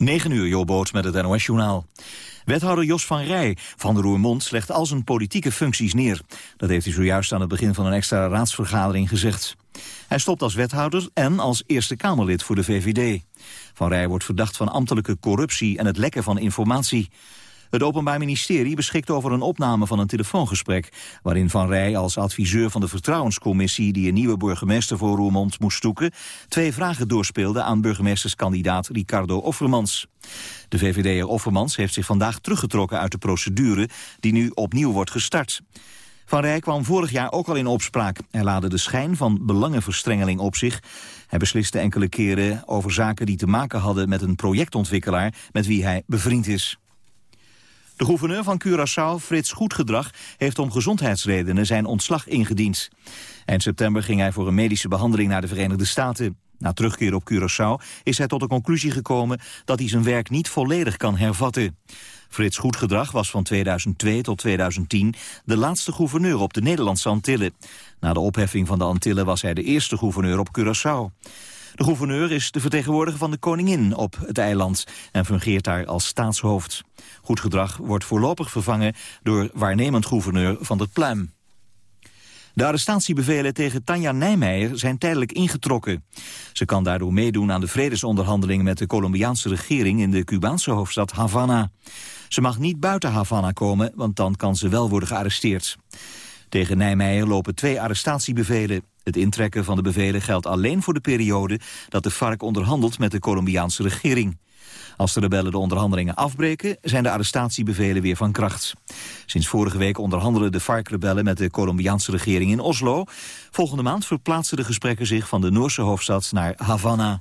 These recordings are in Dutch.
9 uur, Joboot met het NOS-journaal. Wethouder Jos van Rij van de Roermond legt al zijn politieke functies neer. Dat heeft hij zojuist aan het begin van een extra raadsvergadering gezegd. Hij stopt als wethouder en als Eerste Kamerlid voor de VVD. Van Rij wordt verdacht van ambtelijke corruptie en het lekken van informatie. Het Openbaar Ministerie beschikt over een opname van een telefoongesprek... waarin Van Rij als adviseur van de Vertrouwenscommissie... die een nieuwe burgemeester voor Roermond moest zoeken... twee vragen doorspeelde aan burgemeesterskandidaat Ricardo Offermans. De VVD'er Offermans heeft zich vandaag teruggetrokken uit de procedure... die nu opnieuw wordt gestart. Van Rij kwam vorig jaar ook al in opspraak. Hij laadde de schijn van belangenverstrengeling op zich. Hij besliste enkele keren over zaken die te maken hadden met een projectontwikkelaar met wie hij bevriend is. De gouverneur van Curaçao, Frits Goedgedrag, heeft om gezondheidsredenen zijn ontslag ingediend. Eind september ging hij voor een medische behandeling naar de Verenigde Staten. Na terugkeer op Curaçao is hij tot de conclusie gekomen dat hij zijn werk niet volledig kan hervatten. Frits Goedgedrag was van 2002 tot 2010 de laatste gouverneur op de Nederlandse Antillen. Na de opheffing van de Antillen was hij de eerste gouverneur op Curaçao. De gouverneur is de vertegenwoordiger van de koningin op het eiland en fungeert daar als staatshoofd. Goed gedrag wordt voorlopig vervangen door waarnemend gouverneur van der Pluim. De arrestatiebevelen tegen Tanja Nijmeijer zijn tijdelijk ingetrokken. Ze kan daardoor meedoen aan de vredesonderhandelingen met de Colombiaanse regering in de Cubaanse hoofdstad Havana. Ze mag niet buiten Havana komen, want dan kan ze wel worden gearresteerd. Tegen Nijmeijer lopen twee arrestatiebevelen. Het intrekken van de bevelen geldt alleen voor de periode dat de FARC onderhandelt met de Colombiaanse regering. Als de rebellen de onderhandelingen afbreken, zijn de arrestatiebevelen weer van kracht. Sinds vorige week onderhandelen de FARC-rebellen met de Colombiaanse regering in Oslo. Volgende maand verplaatsen de gesprekken zich van de Noorse hoofdstad naar Havana.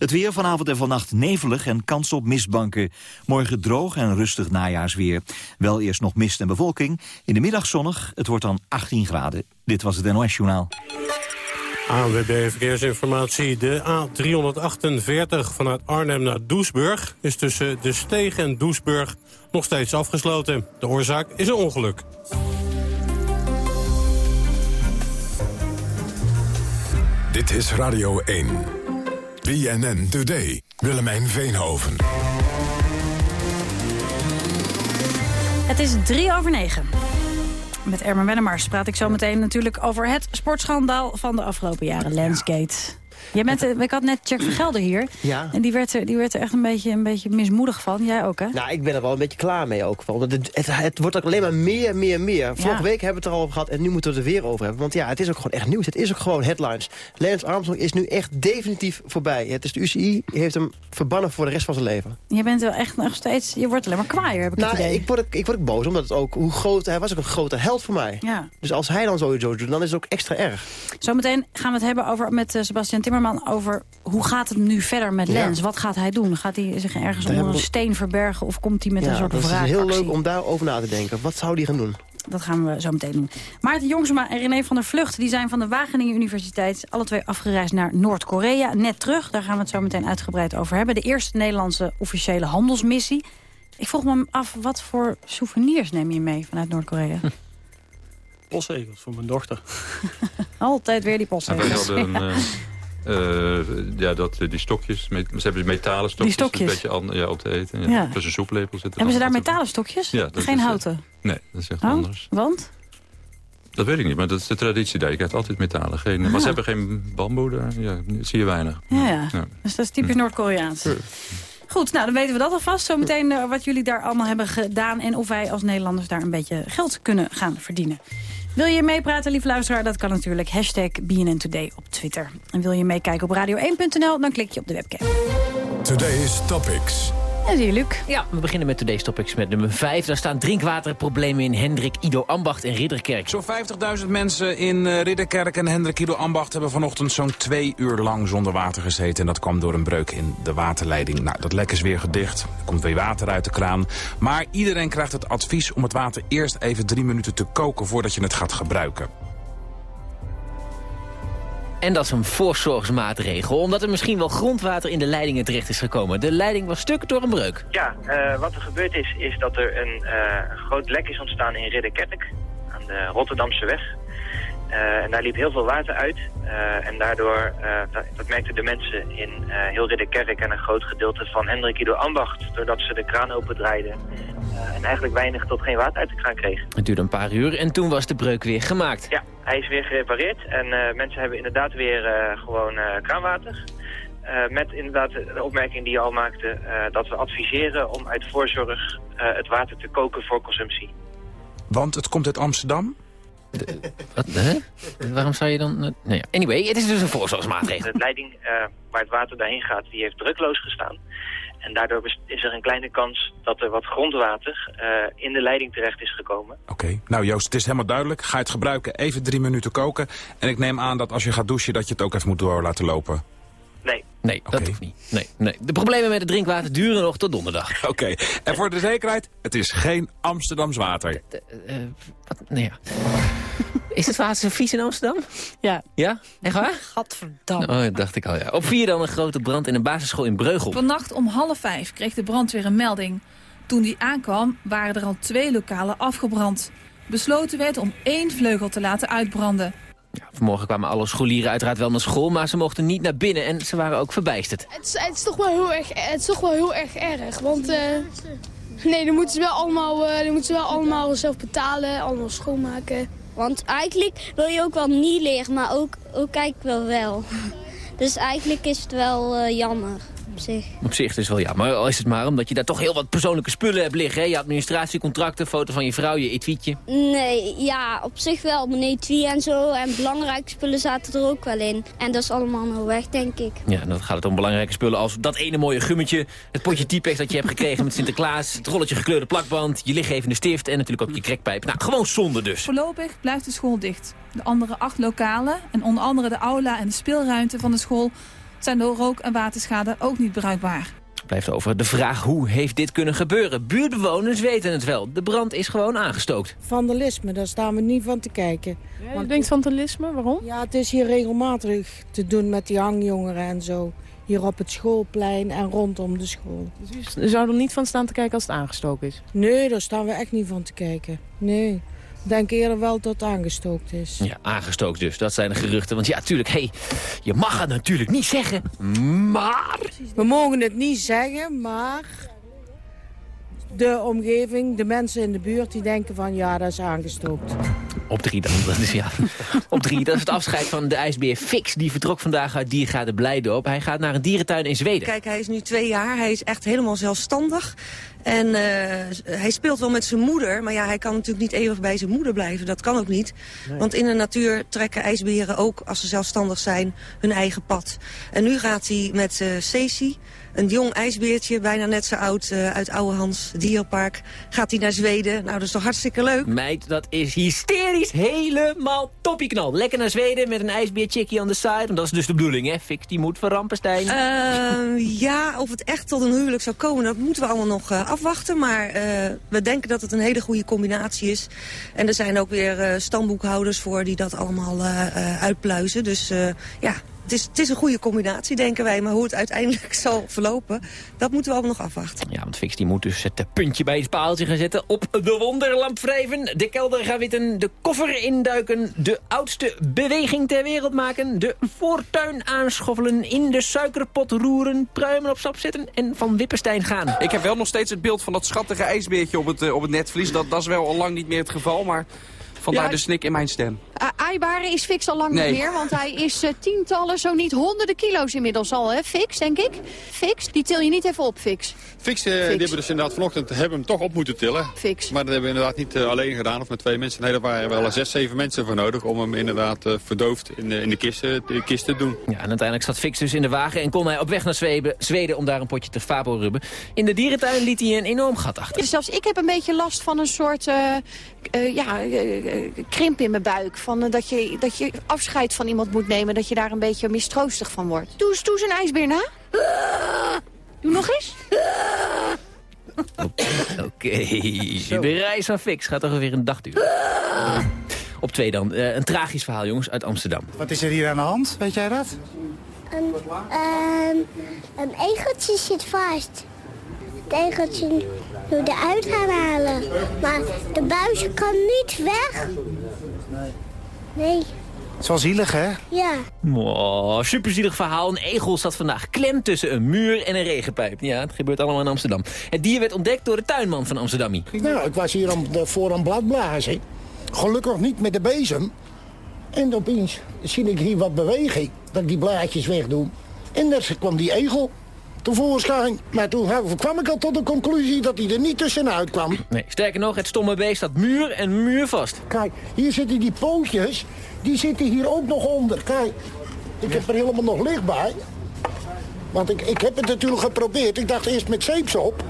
Het weer vanavond en vannacht nevelig en kans op mistbanken. Morgen droog en rustig najaarsweer. Wel eerst nog mist en bewolking. In de middag zonnig. Het wordt dan 18 graden. Dit was het NOS Journaal. ANWB Verkeersinformatie. De A348 vanuit Arnhem naar Doesburg... is tussen De Steeg en Doesburg nog steeds afgesloten. De oorzaak is een ongeluk. Dit is Radio 1. BNN Today. Willemijn Veenhoven. Het is drie over negen. Met Ermen Wennemars praat ik zo meteen natuurlijk over het sportschandaal van de afgelopen jaren, Landsgate. Jij bent, eh, ik had net Jack Vergelder hier. Ja. En die werd, er, die werd er echt een beetje, een beetje mismoedig van. Jij ook, hè? Nou, ik ben er wel een beetje klaar mee ook. Want het, het, het wordt ook alleen maar meer, meer, meer. Vorige week hebben we het er al over gehad en nu moeten we het er weer over hebben. Want ja, het is ook gewoon echt nieuws. Het is ook gewoon headlines. Lance Armstrong is nu echt definitief voorbij. Het is de UCI heeft hem verbannen voor de rest van zijn leven. Je bent wel echt nog steeds... Je wordt alleen maar kwaaier, heb ik nou, het idee. Ik word, ik word ook boos, omdat het ook... Hoe groot, hij was ook een grote held voor mij. Ja. Dus als hij dan sowieso doet, dan is het ook extra erg. Zometeen gaan we het hebben over, met uh, Sebastian Timmerman over hoe gaat het nu verder met Lens? Ja. Wat gaat hij doen? Gaat hij zich ergens Daar onder een we- steen verbergen of komt hij met ja, een soort dat is wraakactie? heel leuk om daarover na te denken. Wat zou hij gaan doen? Dat gaan we zo meteen doen. Maarten Jongsema en René van der Vlucht die zijn van de Wageningen Universiteit... alle twee afgereisd naar Noord-Korea. Net terug, daar gaan we het zo meteen uitgebreid over hebben. De eerste Nederlandse officiële handelsmissie. Ik vroeg me af, wat voor souvenirs neem je mee vanuit Noord-Korea? Postzegels voor mijn dochter. Altijd weer die postzegels. hadden eh, ja, dat, eh, die stokjes. Met, ze hebben metalen stokjes. Die stokjes. Een beetje an, ja, om te eten. Ja. Ja. Plus een soeplepel zit er Hebben ze daar metalen stokjes? Ja, Geen is, eh, houten? Nee, dat is echt Oh, anders. want? Dat weet ik niet, maar dat is de traditie daar. Je krijgt altijd metalen. Geen, Maar Ah. ze hebben geen bamboe daar. Ja, zie je weinig. Ja, ja. Dus dat is typisch Noord-Koreaans. Goed, nou dan weten we dat alvast. Zometeen eh, wat jullie daar allemaal hebben gedaan... en of wij als Nederlanders daar een beetje geld kunnen gaan verdienen. Wil je meepraten, lieve luisteraar? Dat kan natuurlijk. Hashtag BNN Today op Twitter. En wil je meekijken op radio1.nl? Dan klik je op de webcam. Today's Topics. En zie je, Luc. Ja, we beginnen met Today's Topics met nummer 5. Daar staan drinkwaterproblemen in Hendrik, Ido Ambacht en Ridderkerk. Zo'n 50.000 mensen in eh, Ridderkerk en Hendrik Ido Ambacht... hebben vanochtend zo'n twee uur lang zonder water gezeten. En dat kwam door een breuk in de waterleiding. Nou, dat lek is weer gedicht. Er komt weer water uit de kraan. Maar iedereen krijgt het advies om het water eerst even drie minuten te koken... voordat je het gaat gebruiken. En dat is een voorzorgsmaatregel, omdat er misschien wel grondwater in de leidingen terecht is gekomen. De leiding was stuk door een breuk. Ja, eh, wat er gebeurd is, is dat er een eh, groot lek is ontstaan in Ridderkerk, aan de Rotterdamse weg. En daar liep heel veel water uit. en daardoor, dat, dat, merkten de mensen in heel Ridderkerk en een groot gedeelte van Hendrik Ido Ambacht. Doordat ze de kraan opendraaiden en eigenlijk weinig tot geen water uit de kraan kregen. Het duurde een paar uur en toen was de breuk weer gemaakt. Ja, hij is weer gerepareerd en mensen hebben inderdaad weer gewoon kraanwater. Uh, met inderdaad de opmerking die je al maakte, uh, dat we adviseren om uit voorzorg uh, het water te koken voor consumptie. Want het komt uit Amsterdam? De, wat, hè? Waarom zou je dan... Nou ja. Anyway, het is dus een voorzorgsmaatregel. De leiding waar het water daarheen gaat, die heeft drukloos gestaan. En daardoor is er een kleine kans dat er wat grondwater in de leiding terecht is gekomen. Oké, nou Joost, het is helemaal duidelijk. Ga je het gebruiken, even drie minuten koken. En ik neem aan dat als je gaat douchen, dat je het ook even moet door laten lopen. Nee. Nee, dat hoeft niet. Nee, nee. De problemen met het drinkwater duren nog tot donderdag. Oké. En voor de zekerheid, het is geen Amsterdams water. Uh, wat? Nee, ja. Is het water zo vies in Amsterdam? Ja. Ja? Echt waar? Gadverdamme. Oh, dat dacht ik al, ja. Op vier dan een grote brand in een basisschool in Breugel. Vannacht om half vijf kreeg de brandweer een melding. Toen die aankwam, waren er al twee lokalen afgebrand. Besloten werd om één vleugel te laten uitbranden. Ja, vanmorgen kwamen alle scholieren uiteraard wel naar school, maar ze mochten niet naar binnen en ze waren ook verbijsterd. Het is, het is toch wel heel erg, het is toch wel heel erg erg, want uh, nee, dan moeten ze wel allemaal, uh, dan moeten ze wel allemaal zelf betalen, allemaal schoonmaken. Want eigenlijk wil je ook wel niet leren, maar ook, ook kijk wel wel. Dus eigenlijk is het wel uh, jammer zich. Op zich is wel ja, maar al is het maar omdat je daar toch heel wat persoonlijke spullen hebt liggen. Hè? Je administratiecontracten, foto van je vrouw, je etuietje. Nee, ja, op zich wel. Mijn etui en zo. En belangrijke spullen zaten er ook wel in. En dat is allemaal nou weg, denk ik. Ja, dan gaat het om belangrijke spullen als dat ene mooie gummetje... het potje Typex dat je hebt gekregen met Sinterklaas... het rolletje gekleurde plakband, je lichtgevende stift... en natuurlijk ook je krekpijp. Nou, gewoon zonde dus. Voorlopig blijft de school dicht. De andere acht lokalen en onder andere de aula en de speelruimte van de school zijn door rook- en waterschade ook niet bruikbaar. Blijft over de vraag hoe heeft dit kunnen gebeuren. Buurtbewoners weten het wel. De brand is gewoon aangestookt. Vandalisme, daar staan we niet van te kijken. Ja, Want, denkt vandalisme, waarom? Ja, het is hier regelmatig te doen met die hangjongeren en zo. Hier op het schoolplein en rondom de school. Dus u zou er niet van staan te kijken als het aangestoken is? Nee, daar staan we echt niet van te kijken. Nee denk eerder wel dat het aangestookt is. Ja, aangestookt dus. Dat zijn de geruchten. Want ja, tuurlijk, hey, je mag het natuurlijk niet zeggen, maar... We mogen het niet zeggen, maar... De omgeving, de mensen in de buurt, die denken van ja, dat is aangestookt. Op drie dan. Dat is, ja. Op drie, dat is het afscheid van de ijsbeer Fix. Die vertrok vandaag uit Diergaarde Blijdorp. Hij gaat naar een dierentuin in Zweden. Kijk, hij is nu twee jaar. Hij is echt helemaal zelfstandig. En uh, hij speelt wel met zijn moeder. Maar ja, hij kan natuurlijk niet eeuwig bij zijn moeder blijven. Dat kan ook niet. Nee. Want in de natuur trekken ijsberen ook, als ze zelfstandig zijn, hun eigen pad. En nu gaat hij met uh, Ceci een jong ijsbeertje, bijna net zo oud, uh, uit Ouwehans Dierpark. Gaat hij naar Zweden. Nou, dat is toch hartstikke leuk? Meid, dat is hysterisch. Helemaal knal. Lekker naar Zweden met een ijsbeerchickie aan de side. Want dat is dus de bedoeling, hè? Fik, die moet van Rampenstein. Uh, ja, of het echt tot een huwelijk zou komen, dat moeten we allemaal nog uh, afwachten. Maar uh, we denken dat het een hele goede combinatie is. En er zijn ook weer stamboekhouders voor die dat allemaal uitpluizen. Dus ja, het is, het is een goede combinatie, denken wij. Maar hoe het uiteindelijk zal verlopen, dat moeten we allemaal nog afwachten. Ja, want Fix die moet dus het puntje bij het paaltje gaan zetten. Op de wonderlamp wrijven, de kelder gaan witten, de koffer induiken... de oudste beweging ter wereld maken... de voortuin aanschoffelen, in de suikerpot roeren... pruimen op stap zetten en van Wippenstein gaan. Ik heb wel nog steeds het beeld van dat schattige ijsbeertje op het, uh, op het netvlies. Dat, dat is wel al lang niet meer het geval, maar... Vandaar ja, de snik in mijn stem. Uh, Aibare is Fix al lang nee. niet meer, want hij is uh, tientallen, zo niet honderden kilo's inmiddels al, hè? Fix, denk ik. Fix, die til je niet even op, Fix. Fix, uh, Fix. die hebben dus inderdaad vanochtend hebben hem toch op moeten tillen. Fix. Maar dat hebben we inderdaad niet alleen gedaan, of met twee mensen. Nee, er waren wel zes, zeven mensen voor nodig om hem inderdaad verdoofd in de, in de, kist, de kist te doen. Ja, en uiteindelijk zat Fix dus in de wagen en kon hij op weg naar Zweden, Zweden om daar een potje te fabo-rubben. In de dierentuin liet hij een enorm gat achter. Zelfs ik heb een beetje last van een soort, ja, krimp in mijn buik. Van, dat je dat je afscheid van iemand moet nemen... dat je daar een beetje mistroostig van wordt. Doe eens, doe eens een ijsbeer na. Doe nog eens. Oké, okay. de reis van Fix gaat toch weer een dag duren. Op twee dan, uh, een tragisch verhaal jongens uit Amsterdam. Wat is er hier aan de hand, weet jij dat? Een, um, een egeltje zit vast. Het egeltje moet eruit gaan halen. Maar de buis kan niet weg. Nee. Het is wel zielig, hè? Ja. Oh, superzielig verhaal. Een egel zat vandaag klem tussen een muur en een regenpijp. Ja, het gebeurt allemaal in Amsterdam. Het dier werd ontdekt door de tuinman van Amsterdam. Nou, ik was hier aan de, voor een bladblazen. Gelukkig niet met de bezem. En opeens zie ik hier wat beweging. Dat ik die blaadjes wegdoe. En daar kwam die egel tevoorschijn. Maar toen kwam ik al tot de conclusie dat hij er niet tussenuit kwam. Nee, sterker nog, het stomme beest had muur en muur vast. Kijk, hier zitten die pootjes. Die zitten hier ook nog onder. Kijk, ik heb er helemaal nog licht bij. Want ik, ik heb het natuurlijk geprobeerd. Ik dacht eerst met zeepsop.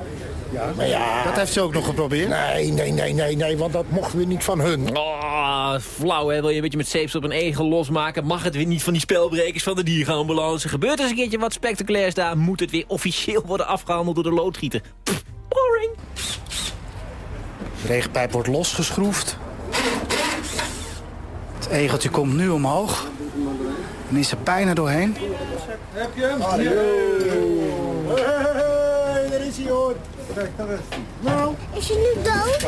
Ja, maar ja... Dat heeft ze ook nog geprobeerd? Nee, nee, nee, nee, nee, want dat mochten we niet van hun. Oh, flauw hè, wil je een beetje met zeeps op een egel losmaken? Mag het weer niet van die spelbrekers van de dierenambulance? Gebeurt er eens een keertje wat spectaculairs daar? Moet het weer officieel worden afgehandeld door de loodgieter? Pff, boring. De regenpijp wordt losgeschroefd. Het egeltje komt nu omhoog. En is er bijna doorheen. Heb je hem? Hallo. Hey, daar is hij hoor. Nou, Is hij nu dood?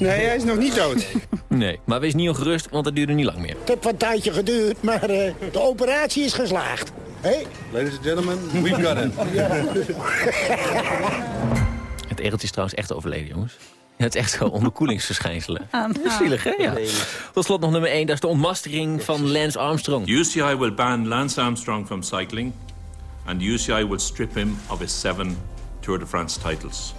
Nee, hij is nog niet dood. Nee, maar wees niet ongerust, want het duurde niet lang meer. het heeft wat tijdje geduurd, maar eh, de operatie is geslaagd. Hé? Ladies and gentlemen, we've got him. Het egeltje is trouwens echt overleden, jongens. Het is echt gewoon onderkoelingsverschijnselen. Ah, Dat is zielig, hè? Ja. Tot slot nog nummer 1, dat is de ontmastering van Lance Armstrong. The UCI will ban Lance Armstrong from cycling, and the UCI will strip him of his seven Tour de France titles.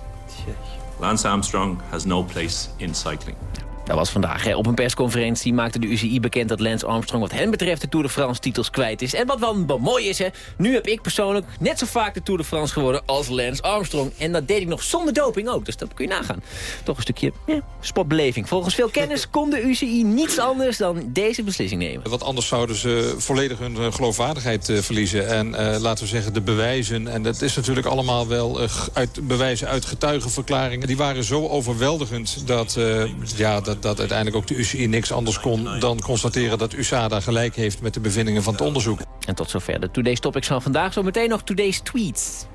Lance Armstrong has no place in cycling. Dat was vandaag. Op een persconferentie maakte de UCI bekend dat Lance Armstrong wat hen betreft de Tour de France titels kwijt is. En wat wel mooi is, hè, nu heb ik persoonlijk net zo vaak de Tour de France geworden als Lance Armstrong. En dat deed ik nog zonder doping ook, dus dat kun je nagaan. Toch een stukje ja, sportbeleving. Volgens veel kennis kon de UCI niets anders dan deze beslissing nemen. Want anders zouden ze volledig hun eh, geloofwaardigheid eh, verliezen. En eh, laten we zeggen, de bewijzen. En dat is natuurlijk allemaal wel uit, bewijzen uit getuigenverklaringen. Die waren zo overweldigend dat, ja, dat, dat uiteindelijk ook de UCI niks anders kon... dan constateren dat USADA gelijk heeft met de bevindingen van het onderzoek. En tot zover de Today's Topics van vandaag. Zometeen nog Today's Tweets.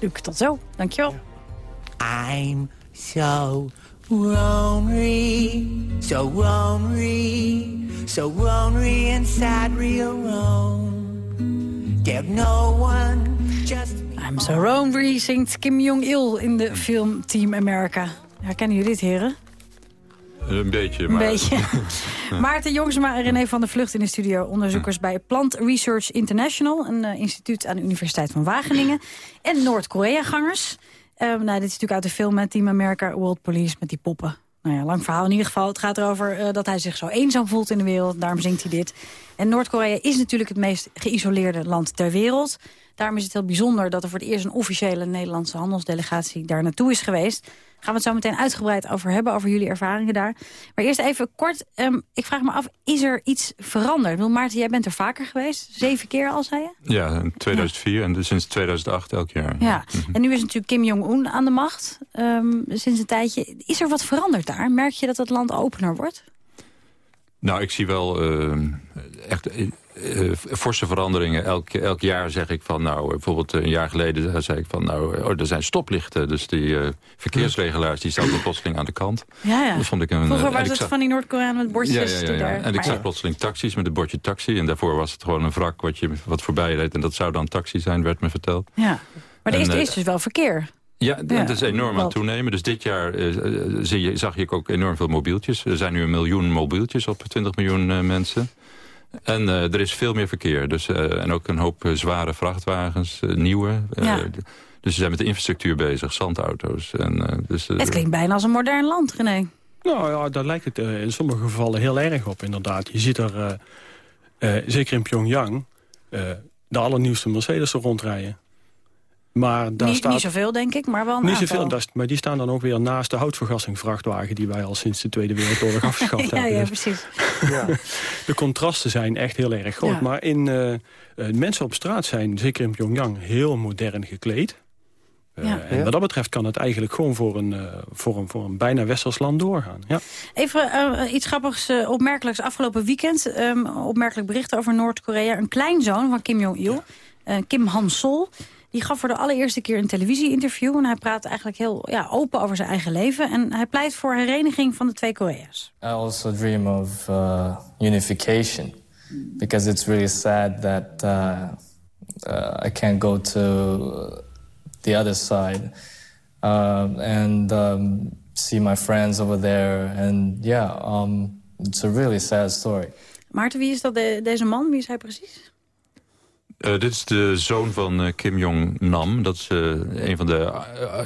Luc, tot zo. Dankjewel. I'm so lonely, so lonely, so lonely inside real Rome. There's no one, just I'm so lonely, zingt Kim Jong-il in de film Team America. Herkennen jullie dit, heren? Een beetje, Een maar... beetje. Maarten Jongsma en René van der Vlucht in de studio. Onderzoekers bij Plant Research International. Een eh, instituut aan de Universiteit van Wageningen. En Noord-Korea-gangers. Eh, nou, dit is natuurlijk uit de film met Team America World Police met die poppen. Nou ja, lang verhaal in ieder geval. Het gaat erover eh, dat hij zich zo eenzaam voelt in de wereld. Daarom zingt hij dit. En Noord-Korea is natuurlijk het meest geïsoleerde land ter wereld. Daarom is het heel bijzonder dat er voor het eerst een officiële Nederlandse handelsdelegatie daar naartoe is geweest. Gaan we het zo meteen uitgebreid over hebben, over jullie ervaringen daar. Maar eerst even kort, ehm, ik vraag me af, is er iets veranderd? Ik bedoel, Maarten, jij bent er vaker geweest, zeven keer al, zei je? Ja, in 2004 en dus sinds 2008 elk jaar. Ja, en nu is natuurlijk Kim Jong-un aan de macht, ehm, sinds een tijdje. Is er wat veranderd daar? Merk je dat het land opener wordt? Nou, ik zie wel eh, echt eh, eh, forse veranderingen. Elk, elk jaar zeg ik van, nou, bijvoorbeeld een jaar geleden eh, zei ik van, nou, oh, er zijn stoplichten. Dus die eh, verkeersregelaars, die staan plotseling aan de kant. Ja, ja. Dat vond ik een, Vroeger eh, was ik het zag- van die Noord-Koreanen met bordjes Ja, ja, ja, die ja. daar... En ik zag plotseling taxis met het bordje taxi. En daarvoor was het gewoon een wrak wat, je, wat voorbij reed. En dat zou dan taxi zijn, werd me verteld. Ja, maar er is, En, er eh, is dus wel verkeer. Ja, Ja, dat is enorm aan het toenemen. Dus dit jaar eh, eh, zie je, zag je ook enorm veel mobieltjes. Er zijn nu een miljoen mobieltjes op 20 miljoen eh, mensen. En eh, er is veel meer verkeer. Dus, eh, en ook een hoop eh, zware vrachtwagens, nieuwe. Ja. dus ze zijn met de infrastructuur bezig, zandauto's. En, eh, dus, Het klinkt bijna als een modern land, René. Nou ja, daar lijkt het in sommige gevallen heel erg op, inderdaad. Je ziet er, eh, eh, zeker in Pyongyang, eh, de allernieuwste Mercedes er rondrijden. Maar daar Niet, staat... niet zoveel, denk ik, maar wel een Niet aantal. zoveel, maar die staan dan ook weer naast de houtvergassingvrachtwagen... die wij al sinds de Tweede Wereldoorlog afgeschaft ja, hebben. ja, precies. de contrasten zijn echt heel erg groot. Ja. Maar in, eh, eh, mensen op straat zijn, zeker in Pyongyang, heel modern gekleed. Eh, Ja. En wat dat betreft kan het eigenlijk gewoon voor een, eh, voor een, voor een bijna westers land doorgaan. Ja. Even iets grappigs, opmerkelijks. Afgelopen weekend, ehm, opmerkelijk bericht over Noord-Korea. Een kleinzoon van Kim Jong-il, eh, Kim Han-sol... die gaf voor de allereerste keer een televisie-interview... en hij praat eigenlijk heel ja, open over zijn eigen leven. En hij pleit voor hereniging van de twee Korea's. I also dream of uh, unification because it's really sad that uh, uh, I can't go to the other side um, and um, see my friends over there. And yeah, um, it's a really sad story. Maarten, wie is dat, de, deze man? Wie is hij precies? Uh, dit is de zoon van uh, Kim Jong-nam. Dat is uh, een van de,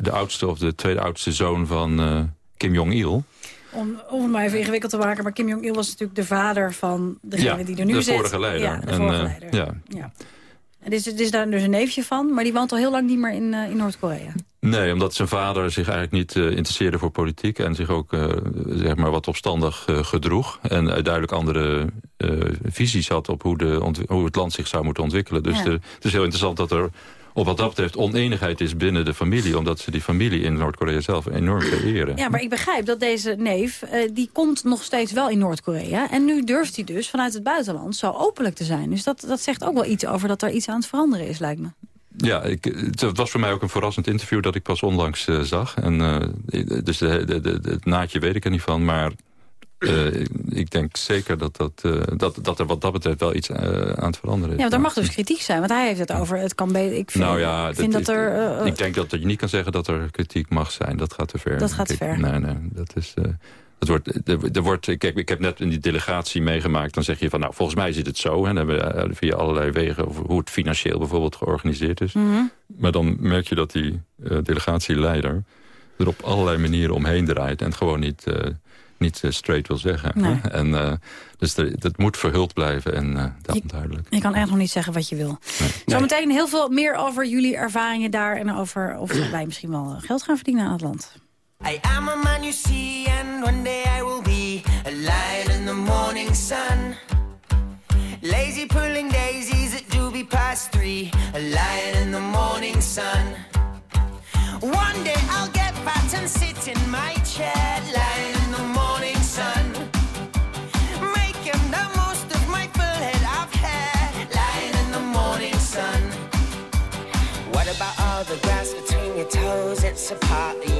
de oudste of de tweede oudste zoon van Kim Jong-il. Om, om het maar even ingewikkeld te maken, maar Kim Jong-il was natuurlijk de vader van degene ja, die er nu de zit. Vorige leider. Ja, de vorige leider. Ja. ja. Dit is, dit is daar dus een neefje van, maar die woont al heel lang niet meer in, in Noord-Korea. Nee, omdat zijn vader zich eigenlijk niet uh, interesseerde voor politiek... en zich ook uh, zeg maar wat opstandig uh, gedroeg. En duidelijk andere visies had op hoe, de hoe het land zich zou moeten ontwikkelen. Dus Ja. de, het is heel interessant dat er op wat dat betreft oneenigheid is binnen de familie... omdat ze die familie in Noord-Korea zelf enorm vereren. Ja, maar ik begrijp dat deze neef, eh, die komt nog steeds wel in Noord-Korea. En nu durft hij dus vanuit het buitenland zo openlijk te zijn. Dus dat, dat zegt ook wel iets over dat er iets aan het veranderen is, lijkt me. Ja, ik, het het was voor mij ook een verrassend interview dat ik pas onlangs eh, zag. En, eh, dus de, de, de, het naadje weet ik er niet van, maar eh, ik denk zeker dat, dat, eh, dat, dat er wat dat betreft wel iets eh, aan het veranderen is. Ja, want er mag dus kritiek zijn, want hij heeft het over het kan beter. Ik vind, nou ja, ik vind dat, er... ik denk dat je niet kan zeggen dat er kritiek mag zijn. Dat gaat te ver. Dat gaat te ver. Nee, nee, dat is... dat wordt, er, er wordt, kijk, ik heb net in die delegatie meegemaakt. Dan zeg je van, nou, volgens mij zit het zo. En dan hebben we via allerlei wegen over hoe het financieel bijvoorbeeld georganiseerd is. mhm. Maar dan merk je dat die delegatieleider er op allerlei manieren omheen draait. En het gewoon niet, niet eh, straight wil zeggen. Nee. En, eh, dus er- dat moet verhuld blijven en eh dat duidelijk. Je kan echt nog niet zeggen wat je wil. Zometeen heel veel meer over jullie ervaringen daar... en over of wij misschien wel geld gaan verdienen aan het land. I am a man you see, and one day I will be a lion in the morning sun. Lazy pulling daisies at doobie past three, a lion in the morning sun. One day I'll get fat and sit in my chair, lion apart.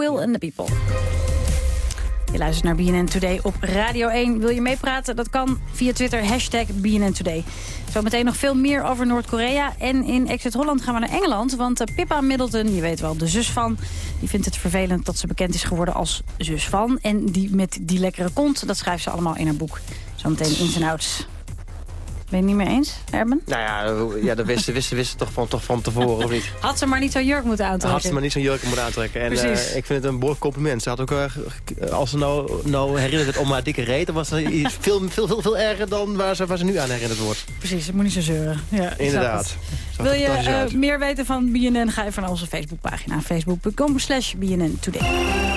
Will and the People. Je luistert naar BNN Today op Radio 1. Wil je meepraten? Dat kan via Twitter, hashtag BNN Today. Zometeen nog veel meer over Noord-Korea. En in Exit Holland gaan we naar Engeland. Want uh, Pippa Middleton, je weet wel, de zus van... die vindt het vervelend dat ze bekend is geworden als zus van. En die met die lekkere kont, dat schrijft ze allemaal in haar boek. Zometeen ins en outs. Ben je het niet meer eens, Erben? Nou ja, ja dat wisten, wisten, wisten toch, van, toch van tevoren, of niet? Had ze maar niet zo'n jurk moeten aantrekken. Had ze maar niet zo'n jurk moeten aantrekken. En uh, ik vind het een behoorlijk compliment. Ze had ook, uh, als ze nou, nou herinnert om haar dikke reet... dan was het veel, veel, veel, veel erger dan waar ze, waar ze nu aan herinnerd wordt. Precies, het moet niet zo zeuren. Ja, Inderdaad. Wil je uh, meer weten van BNN, ga even naar onze Facebookpagina. Facebook.com slash BNN Today.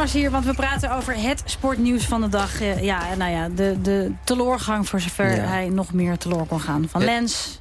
Hier, want we praten over het sportnieuws van de dag. Uh, ja, nou ja, de, de teleurgang voor zover ja. hij nog meer teloor kon gaan. Van Lens,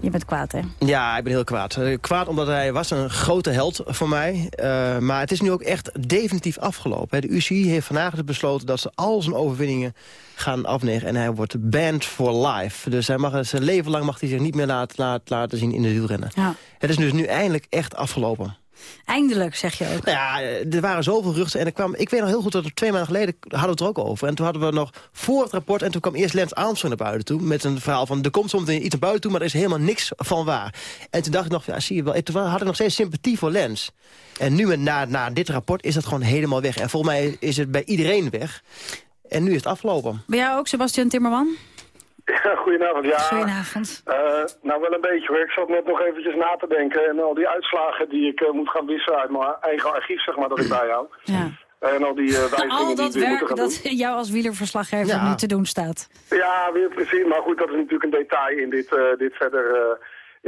je bent kwaad, hè? Ja, ik ben heel kwaad. Uh, kwaad omdat hij was een grote held voor mij. Uh, maar het is nu ook echt definitief afgelopen. De UCI heeft vandaag dus besloten dat ze al zijn overwinningen gaan afnemen. En hij wordt banned for life. Dus hij mag, zijn leven lang mag hij zich niet meer laten, laten, laten zien in de wielrennen. Ja. Het is dus nu eindelijk echt afgelopen. Eindelijk, zeg je ook. Nou ja, er waren zoveel ruchten. En er kwam, ik weet nog heel goed dat we twee maanden geleden hadden we het er ook over. En toen hadden we nog voor het rapport... en toen kwam eerst Lens Armstrong naar buiten toe... met een verhaal van, er komt soms iets naar buiten toe... maar er is helemaal niks van waar. En toen dacht ik nog, ja, zie je wel... Toen had ik nog steeds sympathie voor Lens. En nu, na, na dit rapport, is dat gewoon helemaal weg. En volgens mij is het bij iedereen weg. En nu is het afgelopen. Ben jij ook, Sebastian Timmerman? Ja, goedenavond. Ja, goedenavond. Uh, nou, wel een beetje hoor. Ik zat net nog eventjes na te denken. En al die uitslagen die ik uh, moet gaan wissen uit mijn eigen archief, zeg maar, dat ik bijhoud. Ja. En al die uh, wijzigingen al dat die werk dat jou als wielerverslaggever ja. nu te doen staat. Ja, weer precies. Maar goed, dat is natuurlijk een detail in dit, dit verder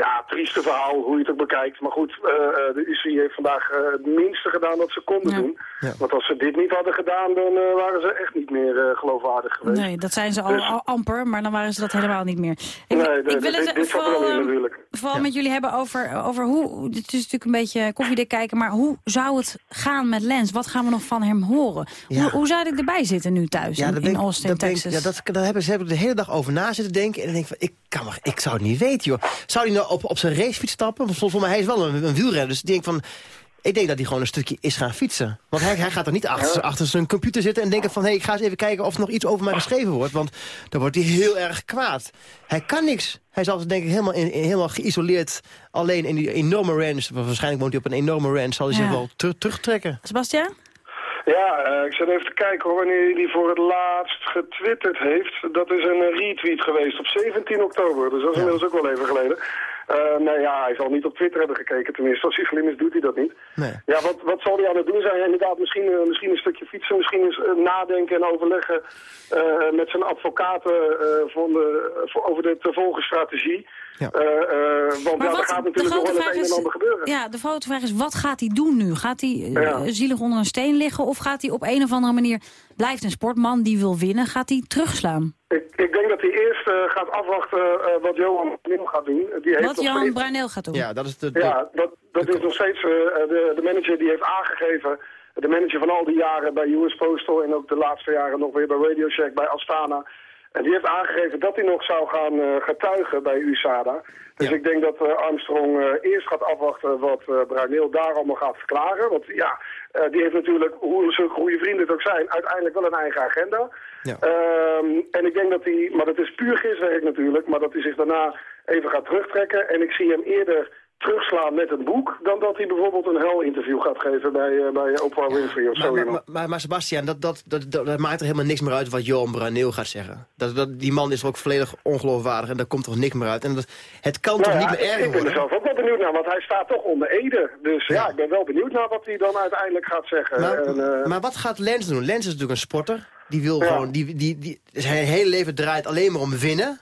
ja, trieste verhaal, hoe je het ook bekijkt. Maar goed, uh, de UCI heeft vandaag uh, het minste gedaan dat ze konden ja. doen. Ja. Want als ze dit niet hadden gedaan, dan uh, waren ze echt niet meer geloofwaardig geweest. Nee, dat zijn ze al, Dus- al amper, maar dan waren ze dat helemaal niet meer. Ik, Nee, ik wil het dit vooral, in vooral met jullie hebben over, over hoe... Het is natuurlijk een beetje koffiedik kijken, maar hoe zou het gaan met Lens? Wat gaan we nog van hem horen? Ja. Hoe, hoe zou ik erbij zitten nu thuis in, Austin, ik- Texas? ja, dat, daar hebben ze hebben er de hele dag over na zitten denken. En dan denk ik, van, ik, kan maar, ik zou het niet weten, joh. Zou hij nou op, op zijn racefiets stappen? Want volgens mij, hij is wel een, een wielrenner. Dus ik denk van... Ik denk dat hij gewoon een stukje is gaan fietsen. Want hij, hij gaat er niet achter, achter zijn computer zitten en denken van... hé, hey, ik ga eens even kijken of er nog iets over mij geschreven wordt. Want dan wordt hij heel erg kwaad. Hij kan niks. Hij altijd denk ik helemaal, in, in- helemaal geïsoleerd. Alleen in die enorme ranch. Waarschijnlijk woont hij op een enorme ranch. Zal hij zich Ja. wel ter- terugtrekken. Sebastian? Ja, eh, ik zit even te kijken hoor, wanneer hij die voor het laatst getwitterd heeft. Dat is een eh, retweet geweest op 17 oktober, dus dat is inmiddels ook wel even geleden. Eh nee, ja, hij zal niet op Twitter hebben gekeken tenminste. Als hij slim is, doet hij dat niet. Nee. Ja, wat, wat zal hij aan het doen zijn? Inderdaad, misschien, eh, misschien een stukje fietsen, misschien eens eh, nadenken en overleggen met zijn advocaten van de, over de te volgen strategie. Ja. Eh, eh, want ja, er gaat natuurlijk nog wel het een en ander gebeuren. Ja, de grote vraag is, wat gaat hij doen nu? Gaat hij eh, Ja. zielig onder een steen liggen? Of gaat hij op een of andere manier... Blijft een sportman die wil winnen, gaat hij terugslaan? Ik, ik denk dat hij eerst eh, gaat afwachten eh, wat Johan Nieuw gaat doen. Die heeft Wat Johan steeds- Bruineel gaat doen? Ja, dat is de... de- Ja, dat, dat is nog steeds de, de manager die heeft aangegeven, de manager van al die jaren bij US Postal en ook de laatste jaren nog weer bij Radio Shack, bij Astana. En die heeft aangegeven dat hij nog zou gaan eh, getuigen bij USADA. Dus ik denk dat eh, Armstrong eh, eerst gaat afwachten wat eh Bruineel daar allemaal gaat verklaren. Want ja, die heeft natuurlijk, hoe zulke goede vrienden het ook zijn, uiteindelijk wel een eigen agenda. Ja. Ehm, en ik denk dat hij, maar dat is puur giswerk natuurlijk, maar dat hij zich daarna even gaat terugtrekken. En ik zie hem eerder terugslaan met een boek... dan dat hij bijvoorbeeld een hel-interview gaat geven bij, eh, bij Oprah Winfrey of zo. Maar, maar, iemand. maar, maar, maar Sebastian, dat, dat, dat, maakt er helemaal niks meer uit wat Johan Bruineel gaat zeggen. Dat, dat, die man is ook volledig ongeloofwaardig en daar komt toch niks meer uit. En dat, het kan Nou toch ja, niet meer ik- erger ik ben er worden? zelf ook wel benieuwd naar, want hij staat toch onder Ede. Dus ja, ik ben wel benieuwd naar wat hij dan uiteindelijk gaat zeggen. Maar, en, eh, maar wat gaat Lens doen? Lens is natuurlijk een sporter. Die wil Ja. gewoon, die, die, die, zijn hele leven draait alleen maar om winnen.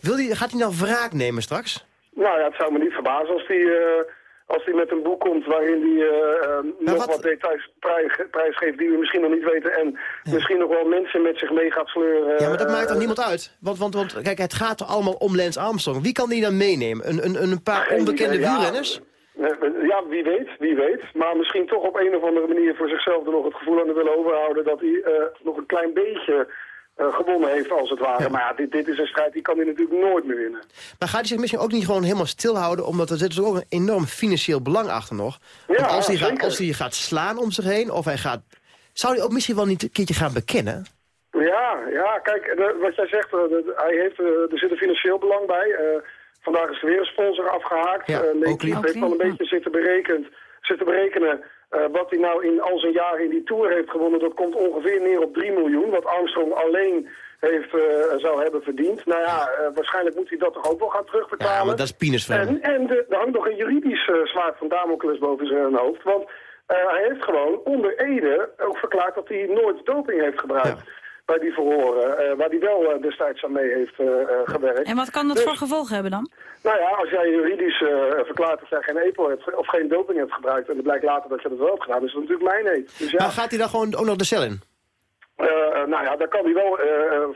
Wil die, gaat hij nou wraak nemen straks? Nou ja, het zou me niet verbazen als hij, eh, als hij met een boek komt waarin hij eh, eh, nog wat, details prijs, prijsgeeft die we misschien nog niet weten. En misschien nog wel mensen met zich mee gaat sleuren. Ja, maar dat maakt toch niemand uit? Want, want, want kijk, het gaat er allemaal om Lance Armstrong. Wie kan die dan meenemen? Een, een, een paar Geen onbekende ja. wielrenners? Ja, wie weet, wie weet. Maar misschien toch op een of andere manier voor zichzelf er nog het gevoel aan te willen overhouden dat hij nog een klein beetje gewonnen heeft als het ware. Maar ja, dit, dit is een strijd die kan hij natuurlijk nooit meer winnen. Maar gaat hij zich misschien ook niet gewoon helemaal stilhouden... omdat er zit dus ook een enorm financieel belang achter nog. Want Ja, als hij, gaat, als hij gaat slaan om zich heen, of hij gaat... Zou hij ook misschien wel niet een keertje gaan bekennen? Ja, ja, kijk, de- wat jij zegt, eh, de- hij heeft, eh, er zit een financieel belang bij. Eh, vandaag is er weer een sponsor afgehaakt. Ja, Eh, Lee Oakley. Kliep heeft al een beetje zitten, berekend, zitten berekenen... eh, wat hij nou in al zijn jaren in die Tour heeft gewonnen. Dat komt ongeveer neer op 3 miljoen. Wat Armstrong alleen heeft, eh, zou hebben verdiend. Nou ja, eh, waarschijnlijk moet hij dat toch ook wel gaan terugbetalen. Ja, maar dat is penis. En, en de- er hangt nog een juridisch zwaard van Damocles boven zijn hoofd. Want hij heeft gewoon onder Ede ook verklaard dat hij nooit doping heeft gebruikt. Bij die verhoren, eh, waar hij wel eh, destijds aan mee heeft eh, eh, gewerkt. En wat kan dat Dus, voor gevolgen hebben dan? Nou ja, als jij juridisch eh, verklaart dat jij geen EPO hebt, of geen doping hebt gebruikt... en het blijkt later dat je dat wel hebt gedaan, is dat natuurlijk mijn eet. Dus ja, Maar gaat hij dan gewoon ook nog de cel in? eh, nou ja, daar kan hij wel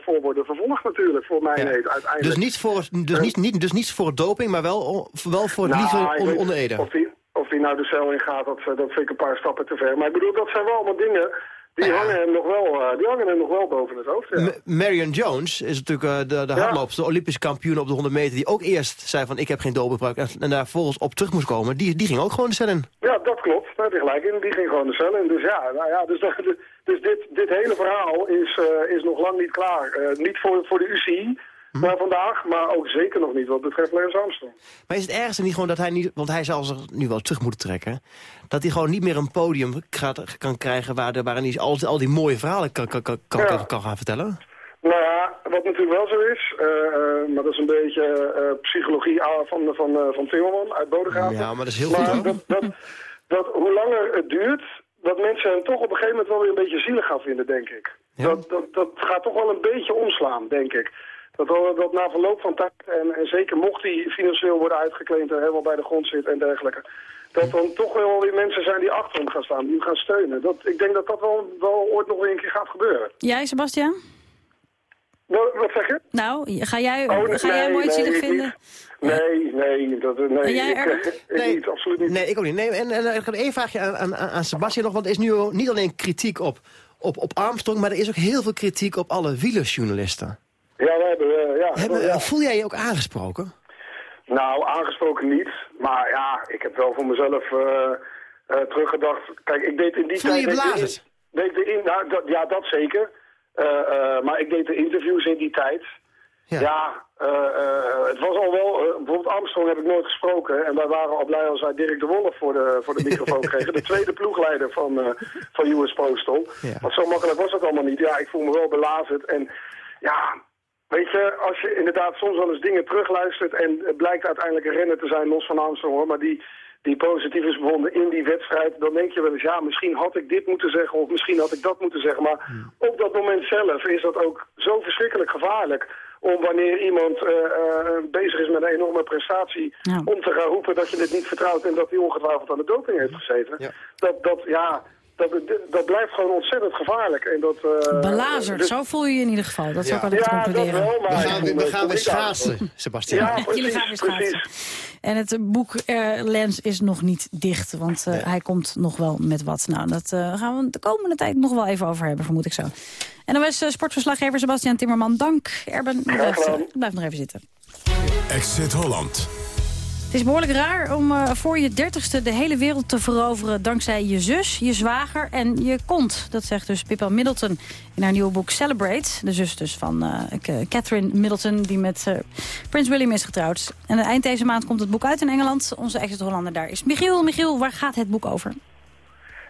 voor worden vervolgd natuurlijk, voor mijn eet uiteindelijk. Dus niet voor, dus niet, niet, dus niet voor doping, maar wel, wel voor het Nou, on- Ede? Of die, of die nou de cel in gaat, dat, dat vind ik een paar stappen te ver. Maar ik bedoel, dat zijn wel allemaal dingen die, hangen, hem nog wel, eh, die hangen hem nog wel boven het hoofd. Ja. Marion Jones is natuurlijk eh, de, de hardloopster, de Olympische kampioen op de 100 meter... die ook eerst zei van ik heb geen doping gebruikt en, en daar volgens op terug moest komen. Die, die ging ook gewoon de cel in. Ja, dat klopt. Daar heb je gelijk in. Die ging gewoon de cel in. Dus ja, nou ja dus, dus dit, dit hele verhaal is, eh, is nog lang niet klaar. Eh, niet voor, voor de UCI. Maar vandaag, maar ook zeker nog niet wat betreft Lance Armstrong. Maar is het ergste niet gewoon dat hij niet... want hij zal zich nu wel terug moeten trekken... dat hij gewoon niet meer een podium gaat, kan krijgen... Waar de, waarin hij al, al die mooie verhalen kan, kan, kan, kan, Ja. kan gaan vertellen? Nou ja, wat natuurlijk wel zo is, eh, eh, maar dat is een beetje eh, psychologie van, van, van Timmerman uit Bodegraven. Ja, maar dat is heel maar goed, dat, dat, dat hoe langer het duurt, dat mensen hem toch op een gegeven moment wel weer een beetje zielig gaan vinden, denk ik. Dat, dat, dat gaat toch wel een beetje omslaan, denk ik. Dat, dat na verloop van tijd, en, en zeker mocht hij financieel worden uitgekleed en helemaal bij de grond zit en dergelijke, dat dan toch wel weer mensen zijn die achter hem gaan staan, die hem gaan steunen. Dat, ik denk dat dat wel, wel ooit nog weer een keer gaat gebeuren. Jij, Sebastian? Wat, wat zeg je? Nou, ga jij, Oh, ga jij hem ooit nee, zielig ik vinden? Nee, nee, dat, nee. En jij, ik, ik niet, absoluut niet. Nee, ik ook niet. Nee, en, en ik ga één vraagje aan, aan, aan Sebastian nog. Want er is nu niet alleen kritiek op, op, op Armstrong... maar er is ook heel veel kritiek op alle wielersjournalisten. Ja, we hebben, eh, ja. Hebben, ja. Voel jij je ook aangesproken? Nou, aangesproken niet. Maar ja, ik heb wel voor mezelf eh, eh, teruggedacht. Kijk, ik deed in die Voel je tijd... je deed belazerd? deed de in, nou, dat, ja, dat zeker. Eh, eh, maar ik deed de interviews in die tijd. Ja, eh, eh, het was al wel... eh, bijvoorbeeld Armstrong heb ik nooit gesproken. En wij waren al blij als wij Dirk de Wolf voor de, voor de microfoon kregen. De tweede ploegleider van, eh, van US Postal. Want zo makkelijk was het allemaal niet. Ja, ik voel me wel belazerd. En ja, Weet je, als je inderdaad soms wel eens dingen terugluistert... en het blijkt uiteindelijk een renner te zijn, los van Armstrong hoor... maar die, die positief is bevonden in die wedstrijd... dan denk je wel eens, ja, misschien had ik dit moeten zeggen... of misschien had ik dat moeten zeggen. Maar op dat moment zelf is dat ook zo verschrikkelijk gevaarlijk... om wanneer iemand eh, eh, bezig is met een enorme prestatie... om te gaan roepen dat je dit niet vertrouwt... en dat hij ongetwijfeld aan de doping heeft gezeten. Dat, dat, ja... Dat, dat blijft gewoon ontzettend gevaarlijk. En dat, eh, Belazerd, dus- zo voel je je in ieder geval. Dat zou ik Ja, concluderen. wel, maar We gaan, we gaan weer schaatsen, Sebastian. Ja, Jullie precies, gaan weer schaatsen. precies. En het boek eh, Lens is nog niet dicht, want eh, hij komt nog wel met wat. Nou, dat eh, gaan we de komende tijd nog wel even over hebben, vermoed ik zo. En dan was sportverslaggever Sebastian Timmerman. Dank, Erben. Eh, blijft nog even zitten. Exit Holland. Het is behoorlijk raar om eh, voor je dertigste de hele wereld te veroveren... dankzij je zus, je zwager en je kont. Dat zegt dus Pippa Middleton in haar nieuwe boek Celebrate. De zus dus van eh, Catherine Middleton, die met eh, Prins William is getrouwd. En eind deze maand komt het boek uit in Engeland. Onze exit-Hollander daar is Michiel. Michiel, waar gaat het boek over?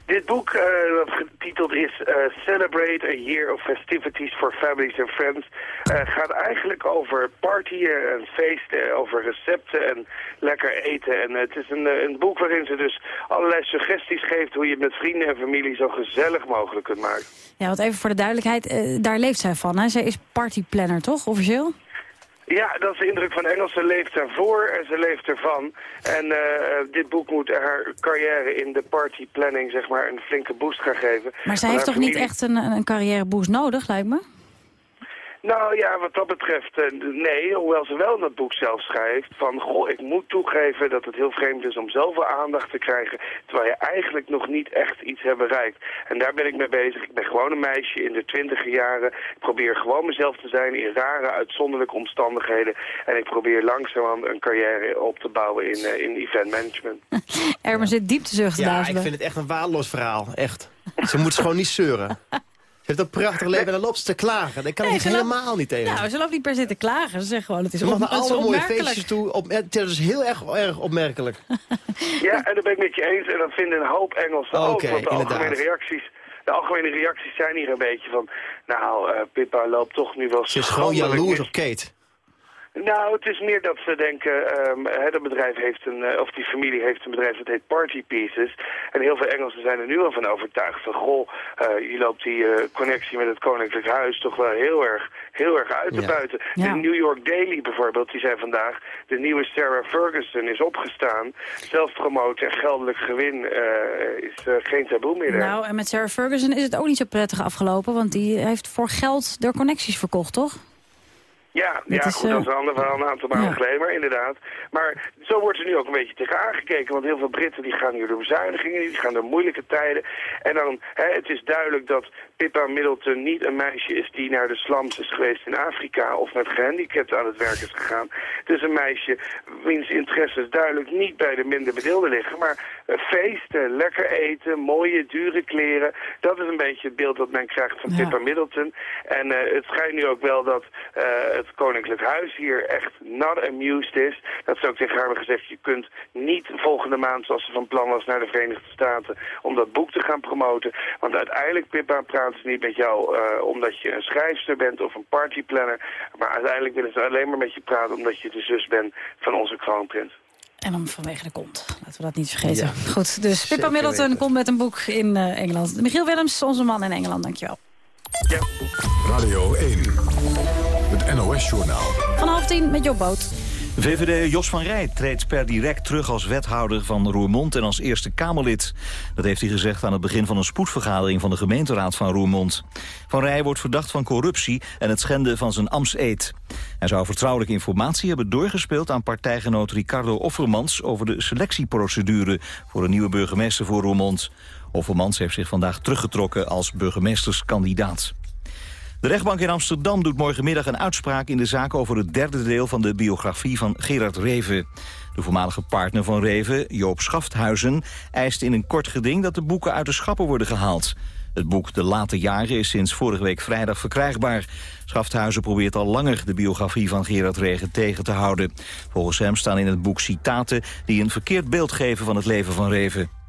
Dit boek, eh, dat getiteld is eh, Celebrate a Year of Festivities for Families and Friends, eh, gaat eigenlijk over partyen en feesten, over recepten en lekker eten. En het is een, eh, een boek waarin ze dus allerlei suggesties geeft hoe je het met vrienden en familie zo gezellig mogelijk kunt maken. Ja, want even voor de duidelijkheid, eh, daar leeft zij van. Hè? Zij is partyplanner, toch, officieel? Ja, dat is de indruk van Engels. Ze leeft ervoor en ze leeft ervan. En eh, dit boek moet haar carrière in de party planning zeg maar, een flinke boost gaan geven. Maar zij heeft toch niet echt een, een carrièreboost nodig, lijkt me? Nou ja, wat dat betreft, eh, nee. Hoewel ze wel in dat boek zelf schrijft van... Goh, ik moet toegeven dat het heel vreemd is om zoveel aandacht te krijgen... terwijl je eigenlijk nog niet echt iets hebt bereikt. En daar ben ik mee bezig. Ik ben gewoon een meisje in de twintiger jaren. Ik probeer gewoon mezelf te zijn in rare, uitzonderlijke omstandigheden. En ik probeer langzaam een carrière op te bouwen in, uh, in event management. Ermen zit diep te zuchten. Ja, ik vind het echt een waardeloos verhaal. Echt. Ze moet gewoon niet zeuren. Ze heeft een prachtig leven en dan loopt ze te klagen. Dat kan Nee, ik helemaal loopt- niet tegen. Nou, ze loopt niet per se te klagen. Ze zegt gewoon, het is, Ze mag naar alle mooie feestjes toe. Op, het is heel erg, erg opmerkelijk. Ja, en dat ben ik met je eens. En dat vinden een hoop Engelsen ook. Want de inderdaad. algemene reacties... De algemene reacties zijn hier een beetje van... Nou, eh, Pippa loopt toch nu wel Ze is gewoon jaloers op Kate. Nou, het is meer dat ze denken, hè, dat bedrijf heeft een, eh, of die familie heeft een bedrijf dat heet Party Pieces. En heel veel Engelsen zijn er nu al van overtuigd van, goh, eh, je loopt die eh, connectie met het Koninklijk Huis toch wel heel erg, heel erg uit te Ja. buiten. Ja. De New York Daily bijvoorbeeld, die zei vandaag, de nieuwe Sarah Ferguson is opgestaan. Zelfpromotie en geldelijk gewin eh, is geen taboe meer. Nou, en met Sarah Ferguson is het ook niet zo prettig afgelopen. Want die heeft voor geld de connecties verkocht, toch? Ja, Dat ja is, goed, eh, dat is een ander verhaal een aantal maanden ja. geleden, maar inderdaad. Maar zo wordt er nu ook een beetje tegen aangekeken, want heel veel Britten die gaan hier door bezuinigingen, die gaan door moeilijke tijden. En dan, hè, het is duidelijk dat Pippa Middleton niet een meisje is die naar de slums is geweest in Afrika of met gehandicapten aan het werk is gegaan. Het is een meisje wiens interesses duidelijk niet bij de minder bedeelden liggen, maar eh, feesten, lekker eten, mooie, dure kleren. Dat is een beetje het beeld dat men krijgt van Ja. Pippa Middleton. En eh, het schijnt nu ook wel dat eh, het Koninklijk Huis hier echt not amused is. Dat ze ook tegen haar hebben gezegd, je kunt niet volgende maand, zoals ze van plan was, naar de Verenigde Staten om dat boek te gaan promoten. Want uiteindelijk, Pippa, praten ze niet met jou eh, omdat je een schrijfster bent of een partyplanner. Maar uiteindelijk willen ze alleen maar met je praten omdat je de zus bent van onze kroonprins. En dan vanwege de kont. Laten we dat niet vergeten. Ja. Goed, dus Pippa Zeker Middleton weten. komt met een boek in eh, Engeland. Michiel Willems, onze man in Engeland, dankjewel. Radio 1. NOS-journaal. Van half tien met Job Boot. VVD Jos van Rij treedt per direct terug als wethouder van Roermond en als Eerste Kamerlid. Dat heeft hij gezegd aan het begin van een spoedvergadering van de gemeenteraad van Roermond. Van Rij wordt verdacht van corruptie en het schenden van zijn ambtseed. Hij zou vertrouwelijke informatie hebben doorgespeeld aan partijgenoot Ricardo Offermans over de selectieprocedure voor een nieuwe burgemeester voor Roermond. Offermans heeft zich vandaag teruggetrokken als burgemeesterskandidaat. De rechtbank in Amsterdam doet morgenmiddag een uitspraak in de zaak over het derde deel van de biografie van Gerard Reven. De voormalige partner van Reven, Joop Schafthuizen, eist in een kort geding dat de boeken uit de schappen worden gehaald. Het boek De Late Jaren is sinds vorige week vrijdag verkrijgbaar. Schafthuizen probeert al langer de biografie van Gerard Reven tegen te houden. Volgens hem staan in het boek citaten die een verkeerd beeld geven van het leven van Reven.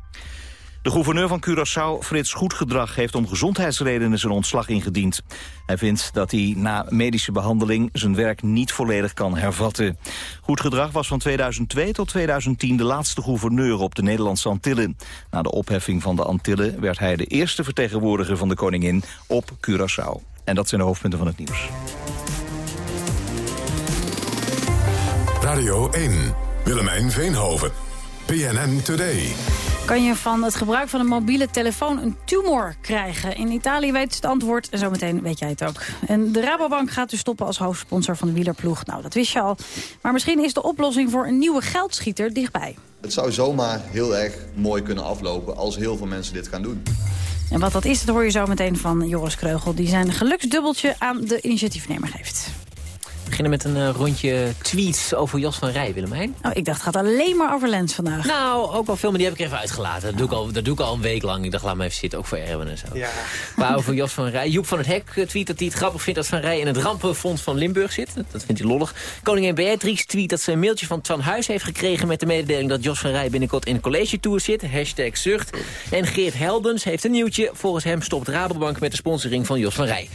De gouverneur van Curaçao, Frits Goedgedrag, heeft om gezondheidsredenen zijn ontslag ingediend. Hij vindt dat hij na medische behandeling zijn werk niet volledig kan hervatten. Goedgedrag was van 2002 tot 2010 de laatste gouverneur op de Nederlandse Antillen. Na de opheffing van de Antillen werd hij de eerste vertegenwoordiger van de koningin op Curaçao. En dat zijn de hoofdpunten van het nieuws. Radio 1. Willemijn Veenhoven. PNN Today. Kan je van het gebruik van een mobiele telefoon een tumor krijgen? In Italië weet ze het antwoord en zometeen weet jij het ook. En de Rabobank gaat dus stoppen als hoofdsponsor van de wielerploeg. Nou, dat wist je al. Maar misschien is de oplossing voor een nieuwe geldschieter dichtbij. Het zou zomaar heel erg mooi kunnen aflopen als heel veel mensen dit gaan doen. En wat dat is, dat hoor je zo meteen van Joris Kreugel... die zijn geluksdubbeltje aan de initiatiefnemer geeft. We beginnen met een eh, rondje tweets over Jos van Rij, Willemijn. Oh, ik dacht, het gaat alleen maar over Lens vandaag. Nou, ook wel veel, maar die heb ik even uitgelaten. Dat doe ik al, dat doe ik al een week lang. Ik dacht, laat me even zitten, ook voor Erwin en zo. Ja. Maar over Jos van Rij. Joep van het Hek eh, tweet dat hij het grappig vindt dat Van Rij in het rampenfonds van Limburg zit. Dat vindt hij lollig. Koningin Beatrix tweet dat ze een mailtje van Twan Huis heeft gekregen... met de mededeling dat Jos van Rij binnenkort in de college tour zit. Hashtag zucht. En Geert Heldens heeft een nieuwtje. Volgens hem stopt Rabobank met de sponsoring van Jos van Rij.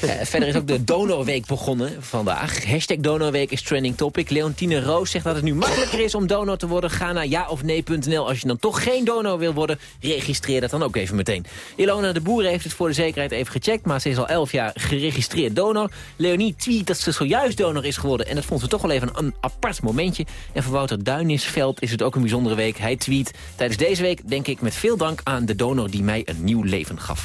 Eh, verder is ook de Donorweek begonnen vandaag. Hashtag Donorweek is trending topic. Leontine Roos zegt dat het nu makkelijker is om donor te worden. Ga naar jaofnee.nl. Als je dan toch geen donor wil worden, registreer dat dan ook even meteen. Ilona de Boer heeft het voor de zekerheid even gecheckt... maar ze is al 11 jaar geregistreerd donor. Leonie tweet dat ze zojuist donor is geworden... en dat vond ze toch wel even een apart momentje. En voor Wouter Duinisveld is het ook een bijzondere week. Hij tweet, tijdens deze week denk ik met veel dank aan de donor... die mij een nieuw leven gaf.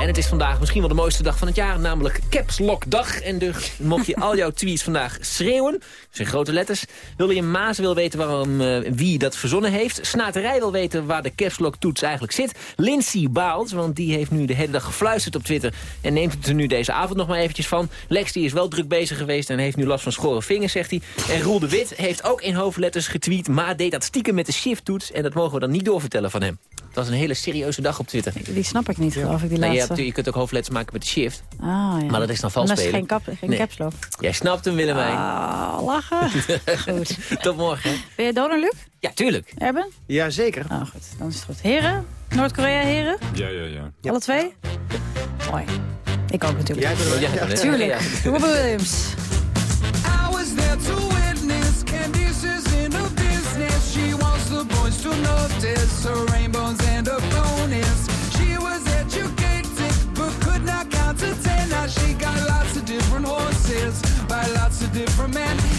En het is vandaag misschien wel de mooiste dag van het jaar, namelijk Caps Lock Dag. En dus mocht je al jouw tweets vandaag schreeuwen, dus in grote letters. William Maas wil weten waarom, eh, wie dat verzonnen heeft. Snaterij wil weten waar de Caps Lock toets eigenlijk zit. Lindsay baalt, want die heeft nu de hele dag gefluisterd op Twitter... en neemt het er nu deze avond nog maar eventjes van. Lex die is wel druk bezig geweest en heeft nu last van schorre vingers, zegt hij. En Roel de Wit heeft ook in hoofdletters getweet... maar deed dat stiekem met de shift-toets en dat mogen we dan niet doorvertellen van hem. Het was een hele serieuze dag op Twitter. Die snap ik niet, geloof ik, die Nou, je, laatste. hebt, je kunt ook hoofdletters maken met de shift. Ah, ja. Maar dat is dan vals Dat is spelen. geen, kap, geen Nee. caps lock. Jij snapt hem, Willemijn. Ah, lachen. Goed. Tot morgen. Ben je donor, Luc? Ja, tuurlijk. Erben? Jazeker. Ah, goed. Dan is het goed. Heren? Noord-Korea, heren? Ja, ja, ja. Alle twee? Mooi. Ik ook natuurlijk. Jij bent er wel. Ja, ja. Tuurlijk. Robin Williams. I was there to the to notice her rainbows and her bonus. She was educated but could not count to ten. Now she got lots of different horses by lots of different men.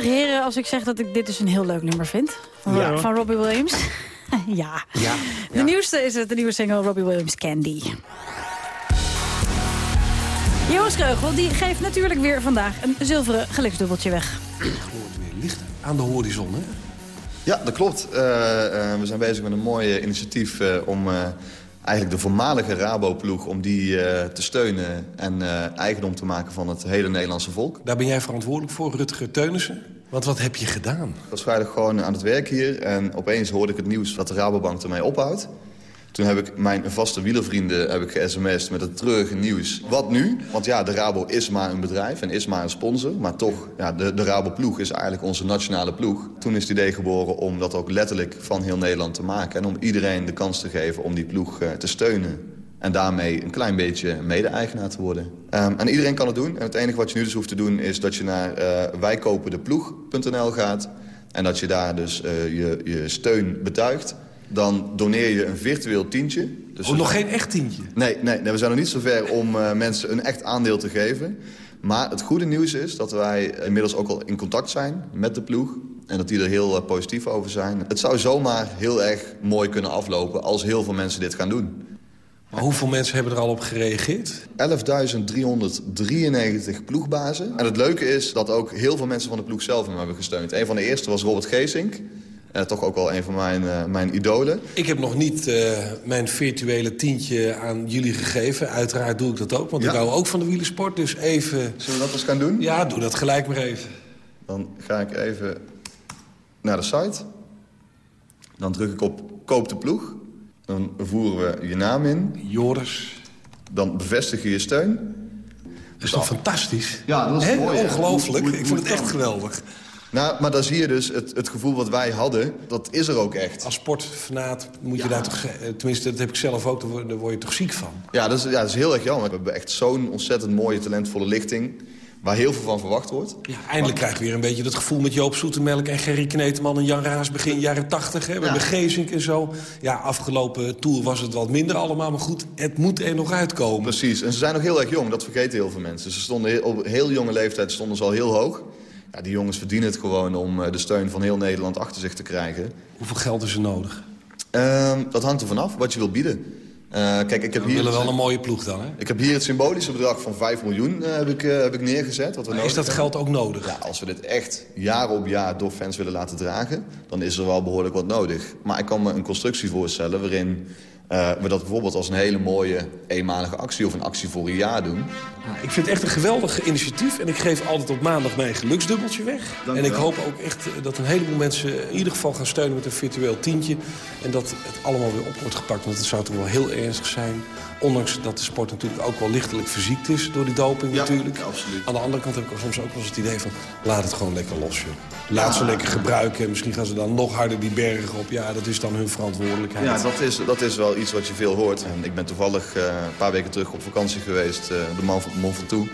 heren als ik zeg dat ik dit dus een heel leuk nummer vind. Van, van Robbie Williams. ja. ja. De nieuwste is het, de nieuwe single Robbie Williams Candy. Joost Kreugel die geeft natuurlijk weer vandaag een zilveren geluksdubbeltje weg. Gewoon weer licht aan de horizon, hè? Ja, dat klopt. Uh, uh, we zijn bezig met een mooi eh, initiatief uh, om eigenlijk de voormalige Rabo-ploeg... om die eh, te steunen en eh, eigendom te maken van het hele Nederlandse volk. Daar ben jij verantwoordelijk voor, Rutger Teunissen. Want wat heb je gedaan? Ik was vrijdag gewoon aan het werk hier en opeens hoorde ik het nieuws dat de Rabobank ermee ophoudt. Toen heb ik mijn vaste wielervrienden heb ik ge-sms'd met het treurige nieuws. Wat nu? Want ja, de Rabo is maar een bedrijf en is maar een sponsor. Maar toch, ja, de, de Rabo-ploeg is eigenlijk onze nationale ploeg. Toen is het idee geboren om dat ook letterlijk van heel Nederland te maken. En om iedereen de kans te geven om die ploeg eh, te steunen. En daarmee een klein beetje mede-eigenaar te worden. Ehm, en iedereen kan het doen. En het enige wat je nu dus hoeft te doen is dat je naar eh wijkopendeploeg.nl gaat. En dat je daar dus eh, je, je steun betuigt. Dan doneer je een virtueel tientje. Dus Oh, nog geen echt tientje? Nee, nee, nee, we zijn nog niet zover om eh, mensen een echt aandeel te geven. Maar het goede nieuws is dat wij inmiddels ook al in contact zijn met de ploeg. En dat die er heel eh, positief over zijn. Het zou zomaar heel erg mooi kunnen aflopen als heel veel mensen dit gaan doen. Maar hoeveel mensen hebben er al op gereageerd? 11.393 ploegbazen. En het leuke is dat ook heel veel mensen van de ploeg zelf hem hebben gesteund. Een van de eerste was Robert Geesink. Eh, toch ook wel een van mijn, eh, mijn idolen. Ik heb nog niet eh, mijn virtuele tientje aan jullie gegeven. Uiteraard doe ik dat ook, want Ja. ik hou ook van de wielersport. Dus even... Zullen we dat eens gaan doen? Ja, doe dat gelijk maar even. Dan ga ik even naar de site. Dan druk ik op koop de ploeg. Dan voeren we je naam in. Joris. Dan bevestig je je steun. Dat is toch fantastisch? Ja, dat is mooi. Ongelooflijk. Ik vind het echt geweldig. Nou, maar dan zie je dus het, het gevoel wat wij hadden, dat is er ook echt. Als sportfanaat moet je daar toch... eh, Tenminste, dat heb ik zelf ook, daar word, je toch ziek van? Ja, dat is, ja, dat is heel erg jammer. We hebben echt zo'n ontzettend mooie, talentvolle lichting... waar heel veel van verwacht wordt. Ja, eindelijk krijg je weer een beetje dat gevoel met Joop Zoetemelk... en Gerry Kneteman en Jan Raas begin jaren 80. Hè? We hebben Gezink en zo. Ja, afgelopen tour was het wat minder allemaal. Maar goed, het moet er nog uitkomen. Precies, en ze zijn nog heel erg jong, dat vergeten heel veel mensen. Ze stonden op heel jonge leeftijd stonden ze al heel hoog. Ja, die jongens verdienen het gewoon om eh, de steun van heel Nederland achter zich te krijgen. Hoeveel geld is er nodig? Ehm, dat hangt er vanaf, wat je wil bieden. Eh, kijk, ik heb We hier... willen wel een mooie ploeg dan, hè? Ik heb hier het symbolische bedrag van 5 miljoen eh, heb ik, heb ik neergezet. Wat we Maar is dat hebben. geld ook nodig? Ja, als we dit echt jaar op jaar door fans willen laten dragen... dan is er wel behoorlijk wat nodig. Maar ik kan me een constructie voorstellen waarin eh, we dat bijvoorbeeld als een hele mooie eenmalige actie... of een actie voor een jaar doen. Nou, ik vind het echt een geweldig initiatief. En ik geef altijd op maandag mijn geluksdubbeltje weg. Dank en ik wel. hoop ook echt eh, dat een heleboel mensen in ieder geval gaan steunen met een virtueel tientje. En dat het allemaal weer op wordt gepakt. Want het zou toch wel heel ernstig zijn. Ondanks dat de sport natuurlijk ook wel lichtelijk verziekt is door die doping natuurlijk. absoluut. Aan de andere kant heb ik soms ook wel eens het idee van... laat het gewoon lekker los, joh. Laat ze lekker gebruiken. En misschien gaan ze dan nog harder die bergen op. Ja, dat is dan hun verantwoordelijkheid. Ja, dat is, dat is wel iets wat je veel hoort. En ik ben toevallig eh, een paar weken terug op vakantie geweest, eh, de man van Mont Ventoux.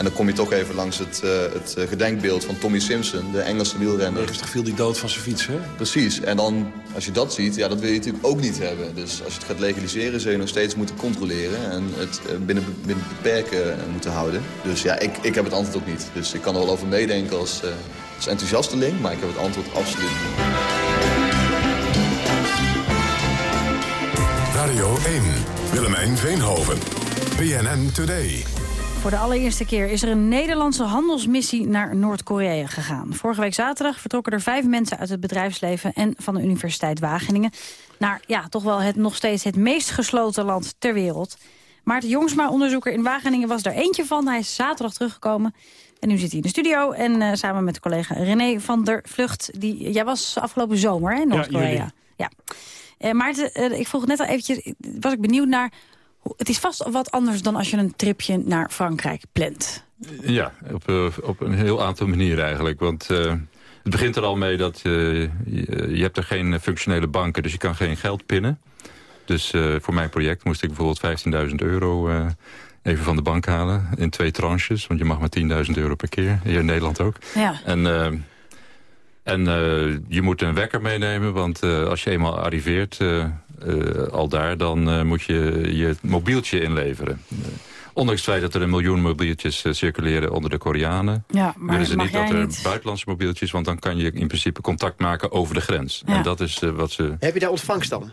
En dan kom je toch even langs het, eh, het eh, gedenkbeeld van Tommy Simpson, de Engelse wielrenner. Rustig viel die dood van zijn fiets, hè? Precies. En dan, als je dat ziet, ja, dat wil je natuurlijk ook niet hebben. Dus als je het gaat legaliseren, zul je nog steeds moeten controleren... en het eh, binnen, binnen beperken moeten houden. Dus ja, ik, ik heb het antwoord ook niet. Dus ik kan er wel over meedenken als, eh als enthousiasteling... maar ik heb het antwoord absoluut niet. Radio 1, Willemijn Veenhoven, BNN Today. Voor de allereerste keer is er een Nederlandse handelsmissie naar Noord-Korea gegaan. Vorige week zaterdag vertrokken er vijf mensen uit het bedrijfsleven en van de Universiteit Wageningen. Naar ja, toch wel het nog steeds het meest gesloten land ter wereld. Maarten Jongsma, onderzoeker in Wageningen, was er eentje van. Hij is zaterdag teruggekomen. En nu zit hij in de studio en eh, samen met collega René van der Vlucht. Die, jij was afgelopen zomer in Ja, Noord-Korea. juli. Ja, Eh, Maarten, eh, ik vroeg net al eventjes, was ik benieuwd naar... Het is vast wat anders dan als je een tripje naar Frankrijk plant. Ja, op, eh, op een heel aantal manieren eigenlijk. Want eh, het begint er al mee dat eh, je, je hebt er geen functionele banken, dus je kan geen geld pinnen. Dus voor mijn project moest ik bijvoorbeeld 15.000 euro even van de bank halen. In twee tranches, want je mag maar 10.000 euro per keer. Hier in Nederland ook. Ja. En, en je moet een wekker meenemen, want als je eenmaal arriveert al daar... dan eh, moet je je mobieltje inleveren. Eh, ondanks het feit dat er een miljoen mobieltjes eh, circuleren onder de Koreanen... Ja, maar willen ze niet dat er niet? buitenlandse mobieltjes... want dan kan je in principe contact maken over de grens. Ja. En dat is eh, wat ze... Heb je daar ontvangst dan?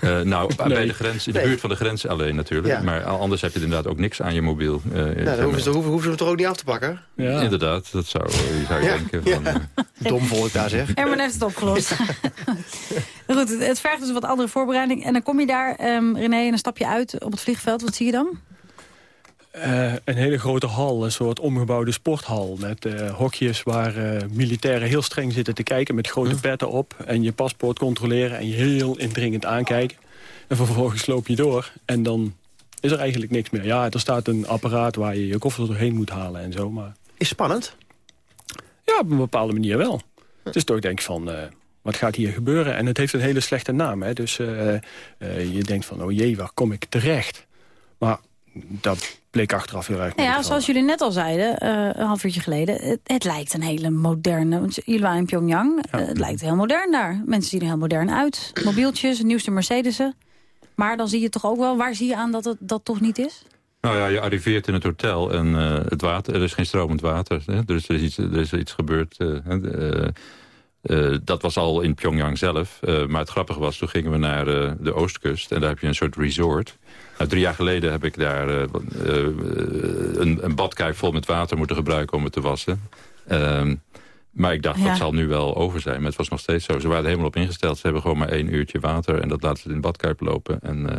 Eh, nou, bij de grens, in de Nee. buurt van de grens alleen natuurlijk. Ja. Maar anders heb je inderdaad ook niks aan je mobiel. eh, Nou, dan hoeven ze, hoeven, hoeven ze hem toch ook niet af te pakken? Inderdaad, dat zou, je zou je Ja. denken. Van, Ja. eh, Dom volk daar zeg. Herman heeft het opgelost. Goed, het- het vergt dus wat andere voorbereiding. En dan kom je daar, ehm, René, en dan stap je uit op het vliegveld. Wat zie je dan? Eh, een hele grote hal, een soort omgebouwde sporthal... met eh, hokjes waar eh, militairen heel streng zitten te kijken... met grote petten op en je paspoort controleren... en je heel indringend aankijken. En vervolgens loop je door en dan is er eigenlijk niks meer. Ja, er staat een apparaat waar je je koffer doorheen moet halen en zo, maar... Is spannend? Ja, op een bepaalde manier wel. Het is toch denk ik van, wat gaat hier gebeuren? En het heeft een hele slechte naam, hè? dus je denkt van, oh jee, waar kom ik terecht? Maar dat bleek achteraf heel erg Nou ja, zoals jullie net al zeiden, eh, een half uurtje geleden... Het, het lijkt een hele moderne... want Jullie waren in Pyongyang, eh, het lijkt heel modern daar. Mensen zien er heel modern uit. Mobieltjes, nieuwste Mercedes'en. Maar dan zie je toch ook wel, waar zie je aan dat het dat toch niet is? Nou ja, je arriveert in het hotel en eh, het water, er is geen stromend water. Hè? Er, is, er, is iets, er is iets gebeurd. eh, hè, eh, eh, dat was al in Pyongyang zelf. Eh, maar het grappige was, toen gingen we naar eh, de oostkust. En daar heb je een soort resort. Nou, drie jaar geleden heb ik daar eh, wat- eh, een, een badkuip vol met water moeten gebruiken om het te wassen. Ehm, maar ik dacht, Ja. dat zal nu wel over zijn. Maar het was nog steeds zo. Ze waren er helemaal op ingesteld. Ze hebben gewoon maar één uurtje water. En dat laten ze in de badkuip lopen. En, eh,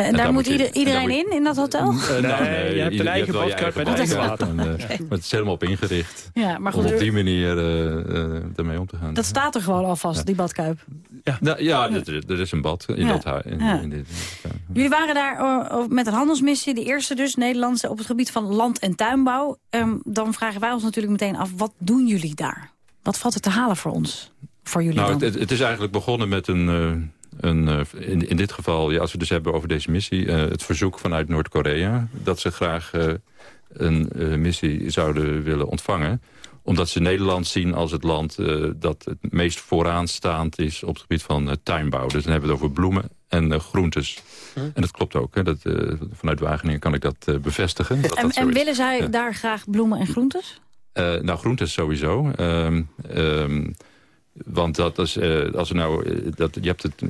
Eh, en daar moet ieder- iedereen moet in, in dat hotel? nou, je hebt een eigen badkuip met eigen water. En, eh, Maar het is helemaal op ingericht. Ja, maar om goed, op er- die manier eh, eh, ermee om te gaan. dat staat er gewoon alvast, die badkuip. Ja, nou, ja er, er is een bad in Ja. dat huis. In, Ja. in dit, Jullie waren daar eh, eh, met een handelsmissie, de eerste dus, Nederlandse, op het gebied van land- en tuinbouw. Ehm, dan vragen wij ons natuurlijk meteen af, wat doen jullie daar? Wat valt er te halen voor ons? Voor jullie nou, dan? het, het is eigenlijk begonnen met een... eh, een eh, in, in dit geval, ja, als we het dus hebben over deze missie... eh, het verzoek vanuit Noord-Korea... dat ze graag eh, een eh, missie zouden willen ontvangen omdat ze Nederland zien als het land dat het meest vooraanstaand is... op het gebied van tuinbouw. Dus dan hebben we het over bloemen en groentes. En dat klopt ook. Hè? Dat, eh, vanuit Wageningen kan ik dat bevestigen. Dat en dat en willen zij Ja. daar graag bloemen en groentes? Eh, nou, groentes sowieso. Ehm, ehm, want dat is, eh, als we nou, eh, dat, je hebt het,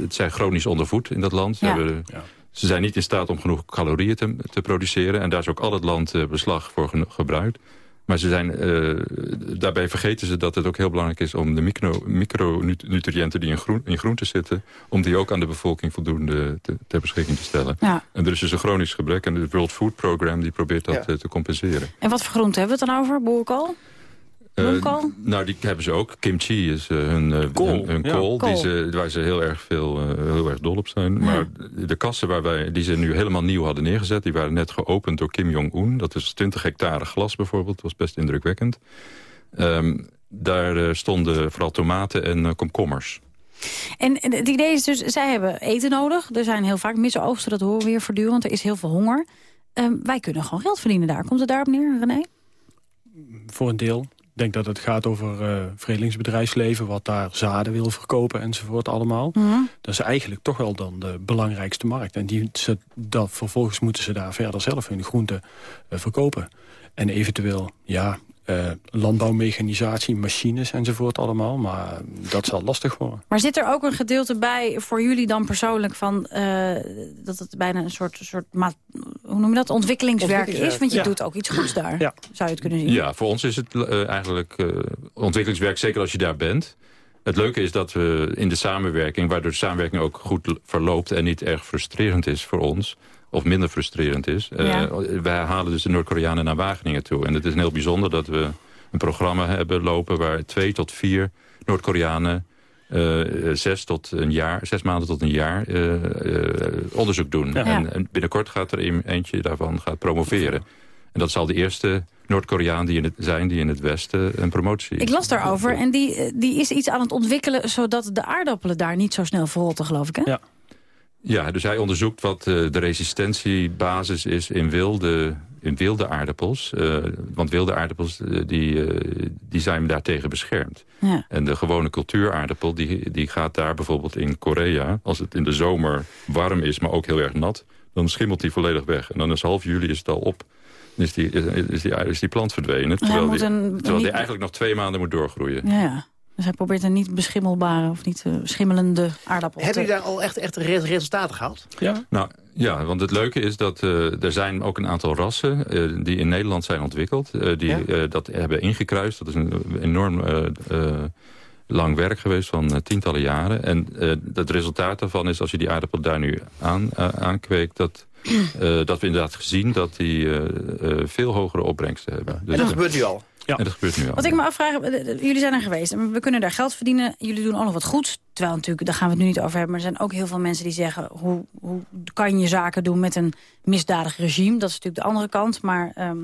het zijn chronisch ondervoed in dat land. Ze, Ja. hebben, ze zijn niet in staat om genoeg calorieën te, te produceren. En daar is ook al het land beslag voor gebruikt. Maar ze zijn, eh, daarbij vergeten ze dat het ook heel belangrijk is... om de micro- micronutriënten die in, groen, in groenten zitten... om die ook aan de bevolking voldoende te, ter beschikking te stellen. Ja. En er is dus een chronisch gebrek. En het World Food Program die probeert dat eh, te compenseren. En wat voor groenten hebben we het dan over? Boerenkool? Eh, nou, die hebben ze ook. Kimchi is eh, hun, eh, Kool, hun, hun ja. kool, Kool. Die ze, waar ze heel erg, veel, heel erg dol op zijn. Maar de kassen waar wij, die ze nu helemaal nieuw hadden neergezet... die waren net geopend door Kim Jong-un. Dat is 20 hectare glas bijvoorbeeld. Dat was best indrukwekkend. Ehm, daar stonden vooral tomaten en komkommers. En en het idee is dus, zij hebben eten nodig. Er zijn heel vaak misoogsten, dat horen we weer voortdurend. Er is heel veel honger. Ehm, wij kunnen gewoon geld verdienen daar. Komt het daarop neer, René? Voor een deel. Ik denk dat het gaat over eh verenigingsbedrijfsleven... wat daar zaden wil verkopen enzovoort allemaal. Mhm. Dat is eigenlijk toch wel dan de belangrijkste markt. En die, ze, dat, vervolgens moeten ze daar verder zelf hun groenten eh, verkopen. En eventueel, ja, eh, landbouwmechanisatie, machines enzovoort allemaal. Maar dat zal lastig worden. Maar zit er ook een gedeelte bij voor jullie dan persoonlijk van eh, dat het bijna een soort, soort maat, hoe noem je dat, ontwikkelingswerk is? Want je Ja. doet ook iets goeds daar, Ja. zou je het kunnen zien. Ja, voor ons is het eh, eigenlijk eh, ontwikkelingswerk, zeker als je daar bent. Het leuke is dat we in de samenwerking, waardoor de samenwerking ook goed verloopt... en niet erg frustrerend is voor ons, of minder frustrerend is. eh, Ja. wij halen dus de Noord-Koreanen naar Wageningen toe. En het is heel bijzonder dat we een programma hebben lopen... waar twee tot vier Noord-Koreanen eh, zes, tot een jaar, zes maanden tot een jaar eh, onderzoek doen. Ja. En, en binnenkort gaat er een, eentje daarvan gaat promoveren. En dat zal de eerste Noord-Koreaan die in het, zijn die in het Westen een promotie... Ik las daarover en die, die is iets aan het ontwikkelen... zodat de aardappelen daar niet zo snel verrotten, geloof ik, hè? Ja. Ja, dus hij onderzoekt wat eh, de resistentiebasis is in wilde, in wilde aardappels. Eh, want wilde aardappels eh, die, die zijn daartegen beschermd. Ja. En de gewone cultuuraardappel die, die gaat daar bijvoorbeeld in Korea... als het in de zomer warm is, maar ook heel erg nat... dan schimmelt die volledig weg. En dan is half juli is het al op. Is die, is die, is die plant verdwenen. Terwijl, die, terwijl die eigenlijk nog twee maanden moet doorgroeien. Ja. Dus hij probeert een niet beschimmelbare of niet eh, schimmelende aardappel te... Hebben jullie daar al echt, echt re- resultaten gehad? Ja. Nou ja, want het leuke is dat eh, er zijn ook een aantal rassen eh, die in Nederland zijn ontwikkeld. eh, die Ja? eh, dat hebben ingekruist. Dat is een enorm eh, eh, lang werk geweest van tientallen jaren. En eh, het resultaat daarvan is als je die aardappel daar nu aan, eh, aankweekt... Dat, eh, dat we inderdaad gezien dat die eh, eh, veel hogere opbrengsten hebben. Dus, En dat eh, gebeurt nu al? En dat gebeurt nu al. Wat ik me afvraag, eh, eh, jullie zijn er geweest. en We kunnen daar geld verdienen. Jullie doen ook nog wat goeds. Terwijl natuurlijk, daar gaan we het nu niet over hebben. Maar er zijn ook heel veel mensen die zeggen... hoe, hoe kan je zaken doen met een misdadig regime? Dat is natuurlijk de andere kant. Maar ehm,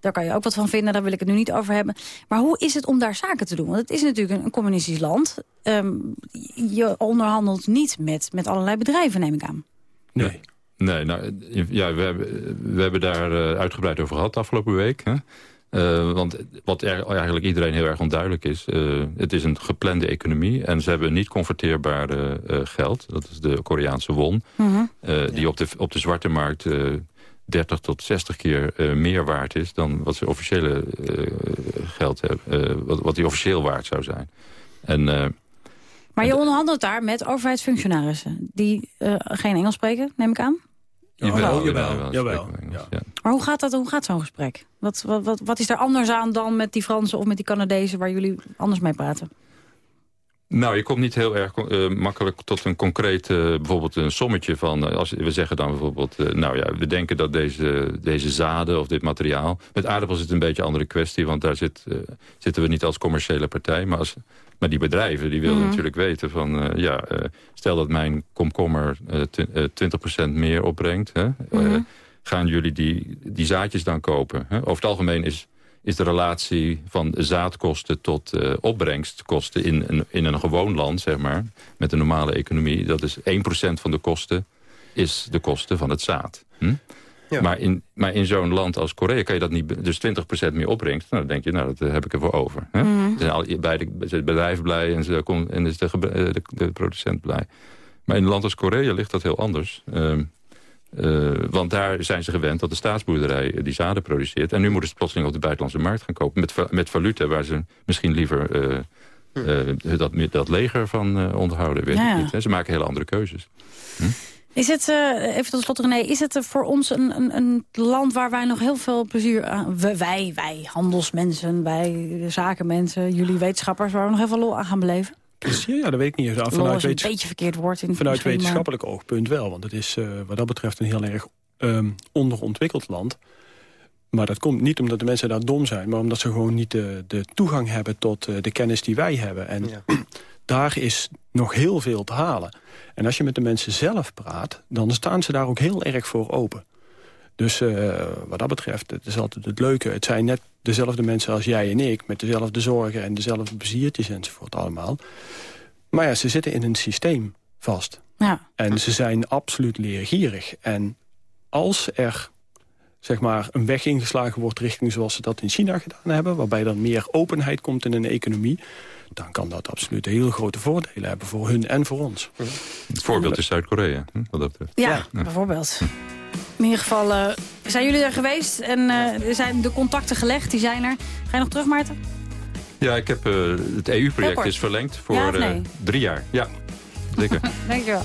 daar kan je ook wat van vinden. Daar wil ik het nu niet over hebben. Maar hoe is het om daar zaken te doen? Want het is natuurlijk een, een communistisch land. Ehm, je onderhandelt niet met, met allerlei bedrijven, neem ik aan. Nee. Nee, nou, ja, we, hebben, we hebben daar eh, uitgebreid over gehad afgelopen week. Hè? Eh, want wat er, eigenlijk iedereen heel erg onduidelijk is... eh, het is een geplande economie en ze hebben niet converteerbare eh, geld. Dat is de Koreaanse won. Mhm. eh, Die op de, op de zwarte markt eh 30 tot 60 keer eh, meer waard is... dan wat ze officiële eh, geld hebben. eh, wat, wat die officieel waard zou zijn. En... eh, Maar je onderhandelt daar met overheidsfunctionarissen... die eh, geen Engels spreken, neem ik aan? Jawel, jawel, jawel, jawel, Maar hoe gaat, dat? hoe gaat zo'n gesprek? Wat, wat, wat, wat is er anders aan dan met die Fransen of met die Canadezen... waar jullie anders mee praten? Nou, je komt niet heel erg eh, makkelijk tot een concreet, eh, bijvoorbeeld een sommetje van... eh, als we zeggen dan bijvoorbeeld, nou ja, we denken dat deze, deze zaden of dit materiaal... Met aardappels is het een beetje een andere kwestie, want daar zit, eh, zitten we niet als commerciële partij. Maar, als, maar die bedrijven, die willen Mhm. natuurlijk weten van, eh, ja, eh, stel dat mijn komkommer eh, twi- eh, 20% meer opbrengt... Hè, Mhm. gaan jullie die, die zaadjes dan kopen? Hè? Over het algemeen is is de relatie van zaadkosten tot opbrengstkosten in, een- in een gewoon land, zeg maar, met een normale economie. Dat is 1% van de kosten is de kosten van het zaad. Hm? Maar in, maar in zo'n land als Korea kan je dat niet... Dus 20% meer opbrengst, nou, dan denk je, nou, dat eh, heb ik ervoor over. Hè? Dan zijn al, beide het bedrijf blij en, ze, en is de, eh, de, de producent blij. Maar in een land als Korea ligt dat heel anders. Ehm, eh, want daar zijn ze gewend dat de staatsboerderij die zaden produceert. En nu moeten ze plotseling op de buitenlandse markt gaan kopen. Met, met valuta waar ze misschien liever eh, dat, dat leger van onderhouden. Weet Ja, ik ja. niet, hè. Ze maken hele andere keuzes. Is het, eh, even tot slot René, is het voor ons een, een, een land waar wij nog heel veel plezier aan... we- Wij, wij handelsmensen, wij zakenmensen, jullie wetenschappers... waar we nog heel veel lol aan gaan beleven? Plezier, ja, dat weet ik niet. Ja, Lol vanuit is een beetje verkeerd woord. In Vanuit maar- wetenschappelijk oogpunt wel. Want het is eh, wat dat betreft een heel erg ehm, onderontwikkeld land. Maar dat komt niet omdat de mensen daar dom zijn... maar omdat ze gewoon niet de, de toegang hebben tot eh, de kennis die wij hebben. En daar is nog heel veel te halen. En als je met de mensen zelf praat... dan staan ze daar ook heel erg voor open. Dus eh, wat dat betreft, het is altijd het leuke. Het zijn net dezelfde mensen als jij en ik... met dezelfde zorgen en dezelfde pleziertjes enzovoort allemaal. Maar ja, ze zitten in een systeem vast. Ja. En ze zijn absoluut leergierig. En als er zeg maar, een weg ingeslagen wordt richting zoals ze dat in China gedaan hebben... waarbij er meer openheid komt in een economie... dan kan dat absoluut heel grote voordelen hebben voor hun en voor ons. Het voorbeeld is Zuid-Korea, hm, wat dat betreft. Ja, bijvoorbeeld. In ieder geval, eh, zijn jullie er geweest en eh, er zijn de contacten gelegd, die zijn er. Ga je nog terug, Maarten? Ja, ik heb, eh, het EU-project is verlengd voor Ja eh, nee? drie jaar. Ja, zeker. Dankjewel.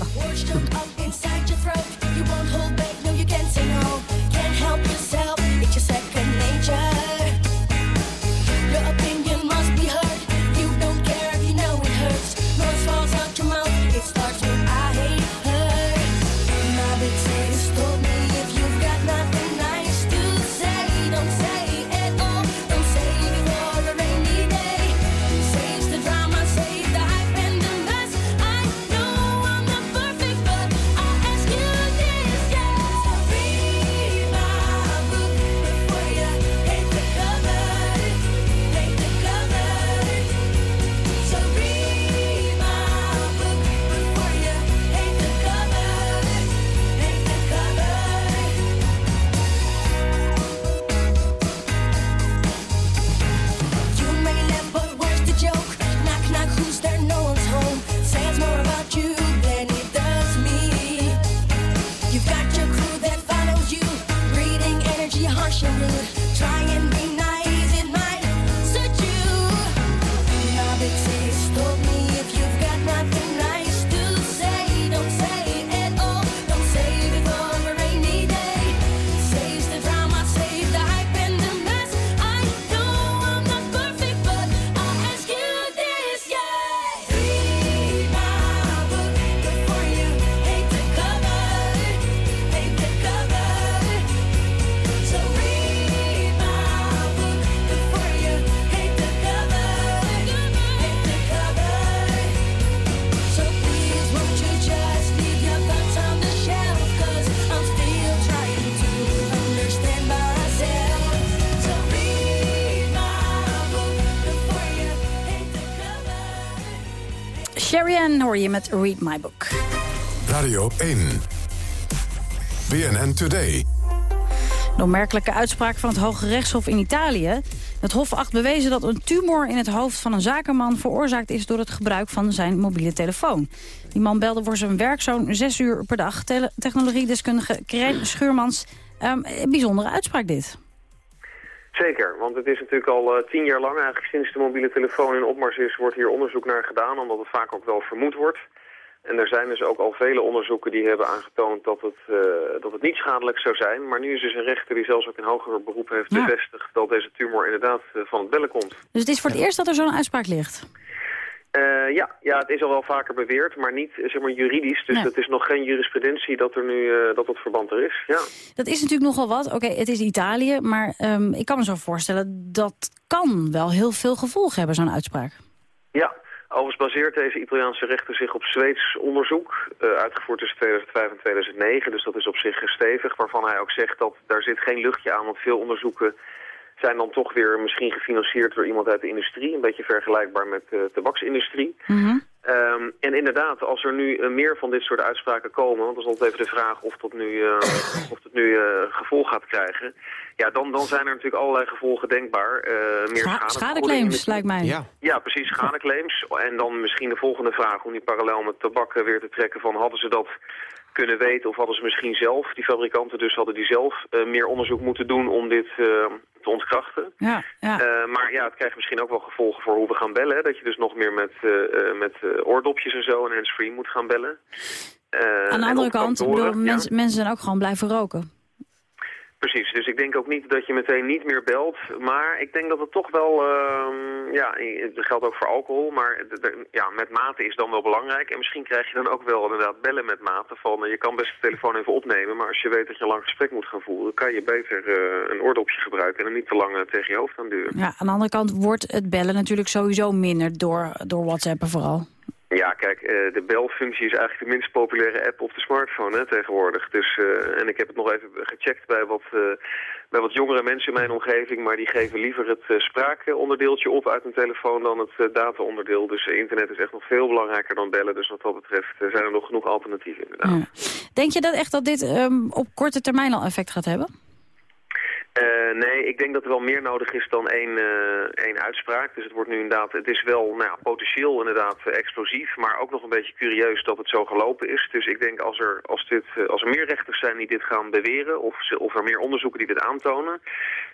Je met Read My Book. Radio 1. BNN Today. De opmerkelijke uitspraak van het Hoge Rechtshof in Italië. Het Hof acht bewezen dat een tumor in het hoofd van een zakenman... veroorzaakt is door het gebruik van zijn mobiele telefoon. Die man belde voor zijn werk zo'n zes uur per dag. Technologiedeskundige Krijn Schuurmans. Een bijzondere uitspraak dit. Zeker, want het is natuurlijk al eh, tien jaar lang, eigenlijk sinds de mobiele telefoon in opmars is, wordt hier onderzoek naar gedaan, omdat het vaak ook wel vermoed wordt. En er zijn dus ook al vele onderzoeken die hebben aangetoond dat het, eh, dat het niet schadelijk zou zijn. Maar nu is dus een rechter die zelfs ook in hoger beroep heeft Ja. bevestigd dat deze tumor inderdaad eh, van het bellen komt. Dus het is voor het eerst dat er zo'n uitspraak ligt. Eh, ja, ja, het is al wel vaker beweerd, maar niet zeg maar, juridisch. Dus het is nog geen jurisprudentie dat er nu eh, dat het verband er is. Ja. Dat is natuurlijk nogal wat. Oké, het is Italië, maar ehm, ik kan me zo voorstellen... dat kan wel heel veel gevolgen hebben, zo'n uitspraak. Ja, overigens baseert deze Italiaanse rechter zich op Zweeds onderzoek, eh, uitgevoerd tussen 2005 en 2009. Dus dat is op zich stevig, waarvan hij ook zegt dat daar zit geen luchtje aan, want veel onderzoeken zijn dan toch weer misschien gefinancierd door iemand uit de industrie. Een beetje vergelijkbaar met de tabaksindustrie. Ehm, en inderdaad, als er nu eh, meer van dit soort uitspraken komen, want dat is altijd even de vraag of dat nu, eh, of dat nu eh, gevolg gaat krijgen. Ja, dan, dan zijn er natuurlijk allerlei gevolgen denkbaar. Eh, meer Scha- schadeclaims, lijkt mij. Ja. ja, precies, schadeclaims. En dan misschien de volgende vraag, om die parallel met tabak weer te trekken van hadden ze dat kunnen weten of hadden ze misschien zelf, die fabrikanten dus hadden die zelf eh, meer onderzoek moeten doen om dit eh, te ontkrachten. Ja, ja. Eh, maar ja, het krijgt misschien ook wel gevolgen voor hoe we gaan bellen. Hè? Dat je dus nog meer met, met oordopjes en zo en handsfree moet gaan bellen. Aan de andere kant, bedoel, ja. mens- mensen zijn ook gewoon blijven roken. Precies, dus ik denk ook niet dat je meteen niet meer belt. Maar ik denk dat het toch wel, ehm, ja, het geldt ook voor alcohol. Maar ja, met mate is dan wel belangrijk. En misschien krijg je dan ook wel inderdaad bellen met mate. Van, eh, je kan best de telefoon even opnemen. Maar als je weet dat je een lang gesprek moet gaan voeren... kan je beter eh, een oordopje gebruiken en hem niet te lang eh, tegen je hoofd aan duwen. Ja, aan de andere kant wordt het bellen natuurlijk sowieso minder door, door WhatsAppen vooral. Ja, kijk, eh, de belfunctie is eigenlijk de minst populaire app op de smartphone hè, tegenwoordig. Dus, eh, en ik heb het nog even gecheckt bij wat, eh, bij wat jongere mensen in mijn omgeving, maar die geven liever het spraakonderdeeltje op uit een telefoon dan het data-onderdeel. Dus internet is echt nog veel belangrijker dan bellen. Dus wat dat betreft zijn er nog genoeg alternatieven inderdaad. Denk je dat echt dat dit um, op korte termijn al effect gaat hebben? Uh, nee, ik denk dat er wel meer nodig is dan één, uh, één uitspraak. Dus het wordt nu inderdaad, het is wel nou ja, potentieel inderdaad uh, explosief, maar ook nog een beetje curieus dat het zo gelopen is. Dus ik denk als er, als dit, als er meer rechters zijn die dit gaan beweren, of, of er meer onderzoeken die dit aantonen,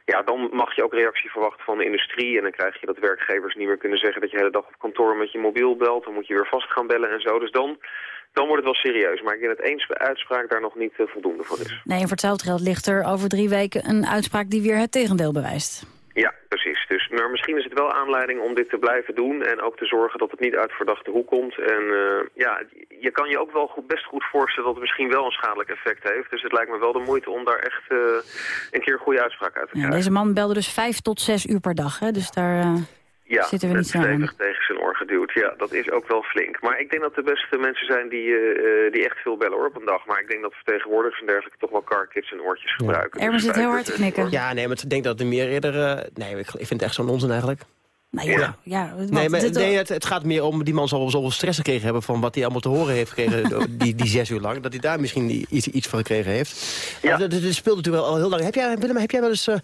ja, dan mag je ook reactie verwachten van de industrie. En dan krijg je dat werkgevers niet meer kunnen zeggen dat je de hele dag op kantoor met je mobiel belt. Dan moet je weer vast gaan bellen en zo. Dus dan dan wordt het wel serieus. Maar ik denk dat één uitspraak daar nog niet uh, voldoende voor is. Nee, en voor hetzelfde geld ligt er over drie weken een uitspraak die weer het tegendeel bewijst. Ja, precies. Dus, maar misschien is het wel aanleiding om dit te blijven doen en ook te zorgen dat het niet uit verdachte hoek komt. En uh, ja, je kan je ook wel goed, best goed voorstellen dat het misschien wel een schadelijk effect heeft. Dus het lijkt me wel de moeite om daar echt uh, een keer een goede uitspraak uit te krijgen. Ja, deze man belde dus vijf tot zes uur per dag, hè? dus daar... Ja, Zitten we niet tegen zijn oor geduwd. Ja, dat is ook wel flink. Maar ik denk dat de beste mensen zijn die, uh, die echt veel bellen hoor, op een dag. Maar ik denk dat vertegenwoordigers en dergelijke toch wel carkits en oortjes ja. gebruiken. Erwin dus zit heel hard te knikken. Ja, nee, maar ik denk dat er meer eerder... Uh, nee, ik, ik vind het echt zo'n onzin eigenlijk. Nou ja, ja. ja nee, maar, nee het, het, gaat meer om die man zal zoveel stress gekregen hebben... van wat hij allemaal te horen heeft gekregen die, die zes uur lang. Dat hij daar misschien iets, iets van gekregen heeft. Ja. Dat, speelt natuurlijk al heel lang. Heb jij, Willem, heb jij wel eens uh,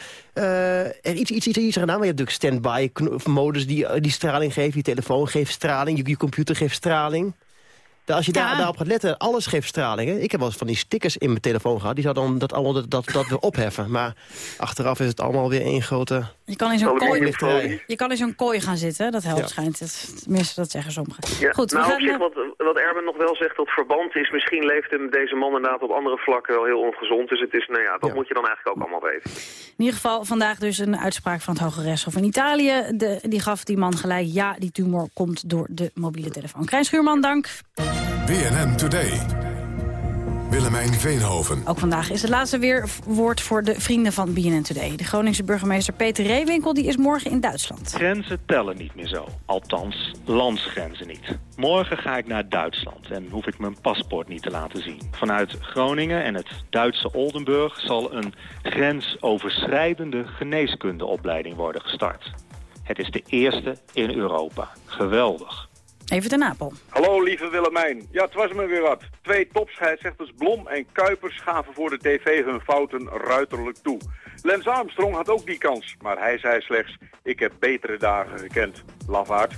uh, iets, iets, iets, iets gedaan? Maar je hebt natuurlijk standby-modus die, die straling geeft. Je telefoon geeft straling. Je, je computer geeft straling. Als je daar, daarop gaat letten, alles geeft straling. Hè? Ik heb wel eens van die stickers in mijn telefoon gehad. Die zou dan dat allemaal dat, dat, dat weer opheffen. Maar achteraf is het allemaal weer één grote... Je kan in zo'n kooi, je kan in zo'n kooi gaan zitten. Dat helpt, ja. schijnt het. Tenminste, dat zeggen sommigen. Ja. Goed, nou, we gaan... op zich, wat, wat Erben nog wel zegt, dat verband is... misschien leeft hem deze man inderdaad op andere vlakken wel heel ongezond. Dus het is, nou ja, dat ja. moet je dan eigenlijk ook allemaal weten. In ieder geval vandaag dus een uitspraak van het Hoge Rechtshof in Italië. De, die gaf die man gelijk, ja, die tumor komt door de mobiele telefoon. Krijn Schuurman, dank. BNN Today. Willemijn Veenhoven. Ook vandaag is het laatste weer woord voor de vrienden van BNN Today. De Groningse burgemeester Peter Reewinkel die is morgen in Duitsland. Grenzen tellen niet meer zo. Althans, landsgrenzen niet. Morgen ga ik naar Duitsland en hoef ik mijn paspoort niet te laten zien. Vanuit Groningen en het Duitse Oldenburg zal een grensoverschrijdende geneeskundeopleiding worden gestart. Het is de eerste in Europa. Geweldig. Even ten Napel. Hallo lieve Willemijn. Ja, het was me weer wat. Twee topscheidsrechters Blom en Kuipers gaven voor de tv hun fouten ruiterlijk toe. Lens Armstrong had ook die kans, maar hij zei slechts... ik heb betere dagen gekend. Lafaard.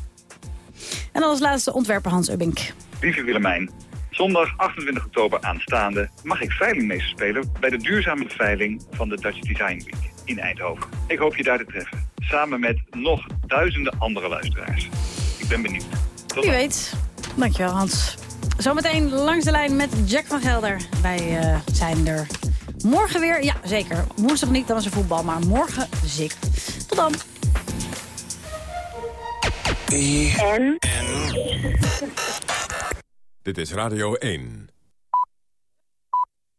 En dan als laatste ontwerper Hans Ubbink. Lieve Willemijn, zondag 28 oktober aanstaande mag ik veilingmeester spelen bij de duurzame veiling van de Dutch Design Week in Eindhoven. Ik hoop je daar te treffen, samen met nog duizenden andere luisteraars. Ik ben benieuwd. Wie weet. Dankjewel Hans. Zometeen langs de lijn met Jack van Gelder. Wij eh, zijn er morgen weer. Ja, zeker. Woensdag niet, dan was er voetbal. Maar morgen zeker. Tot dan. Dit is Radio 1.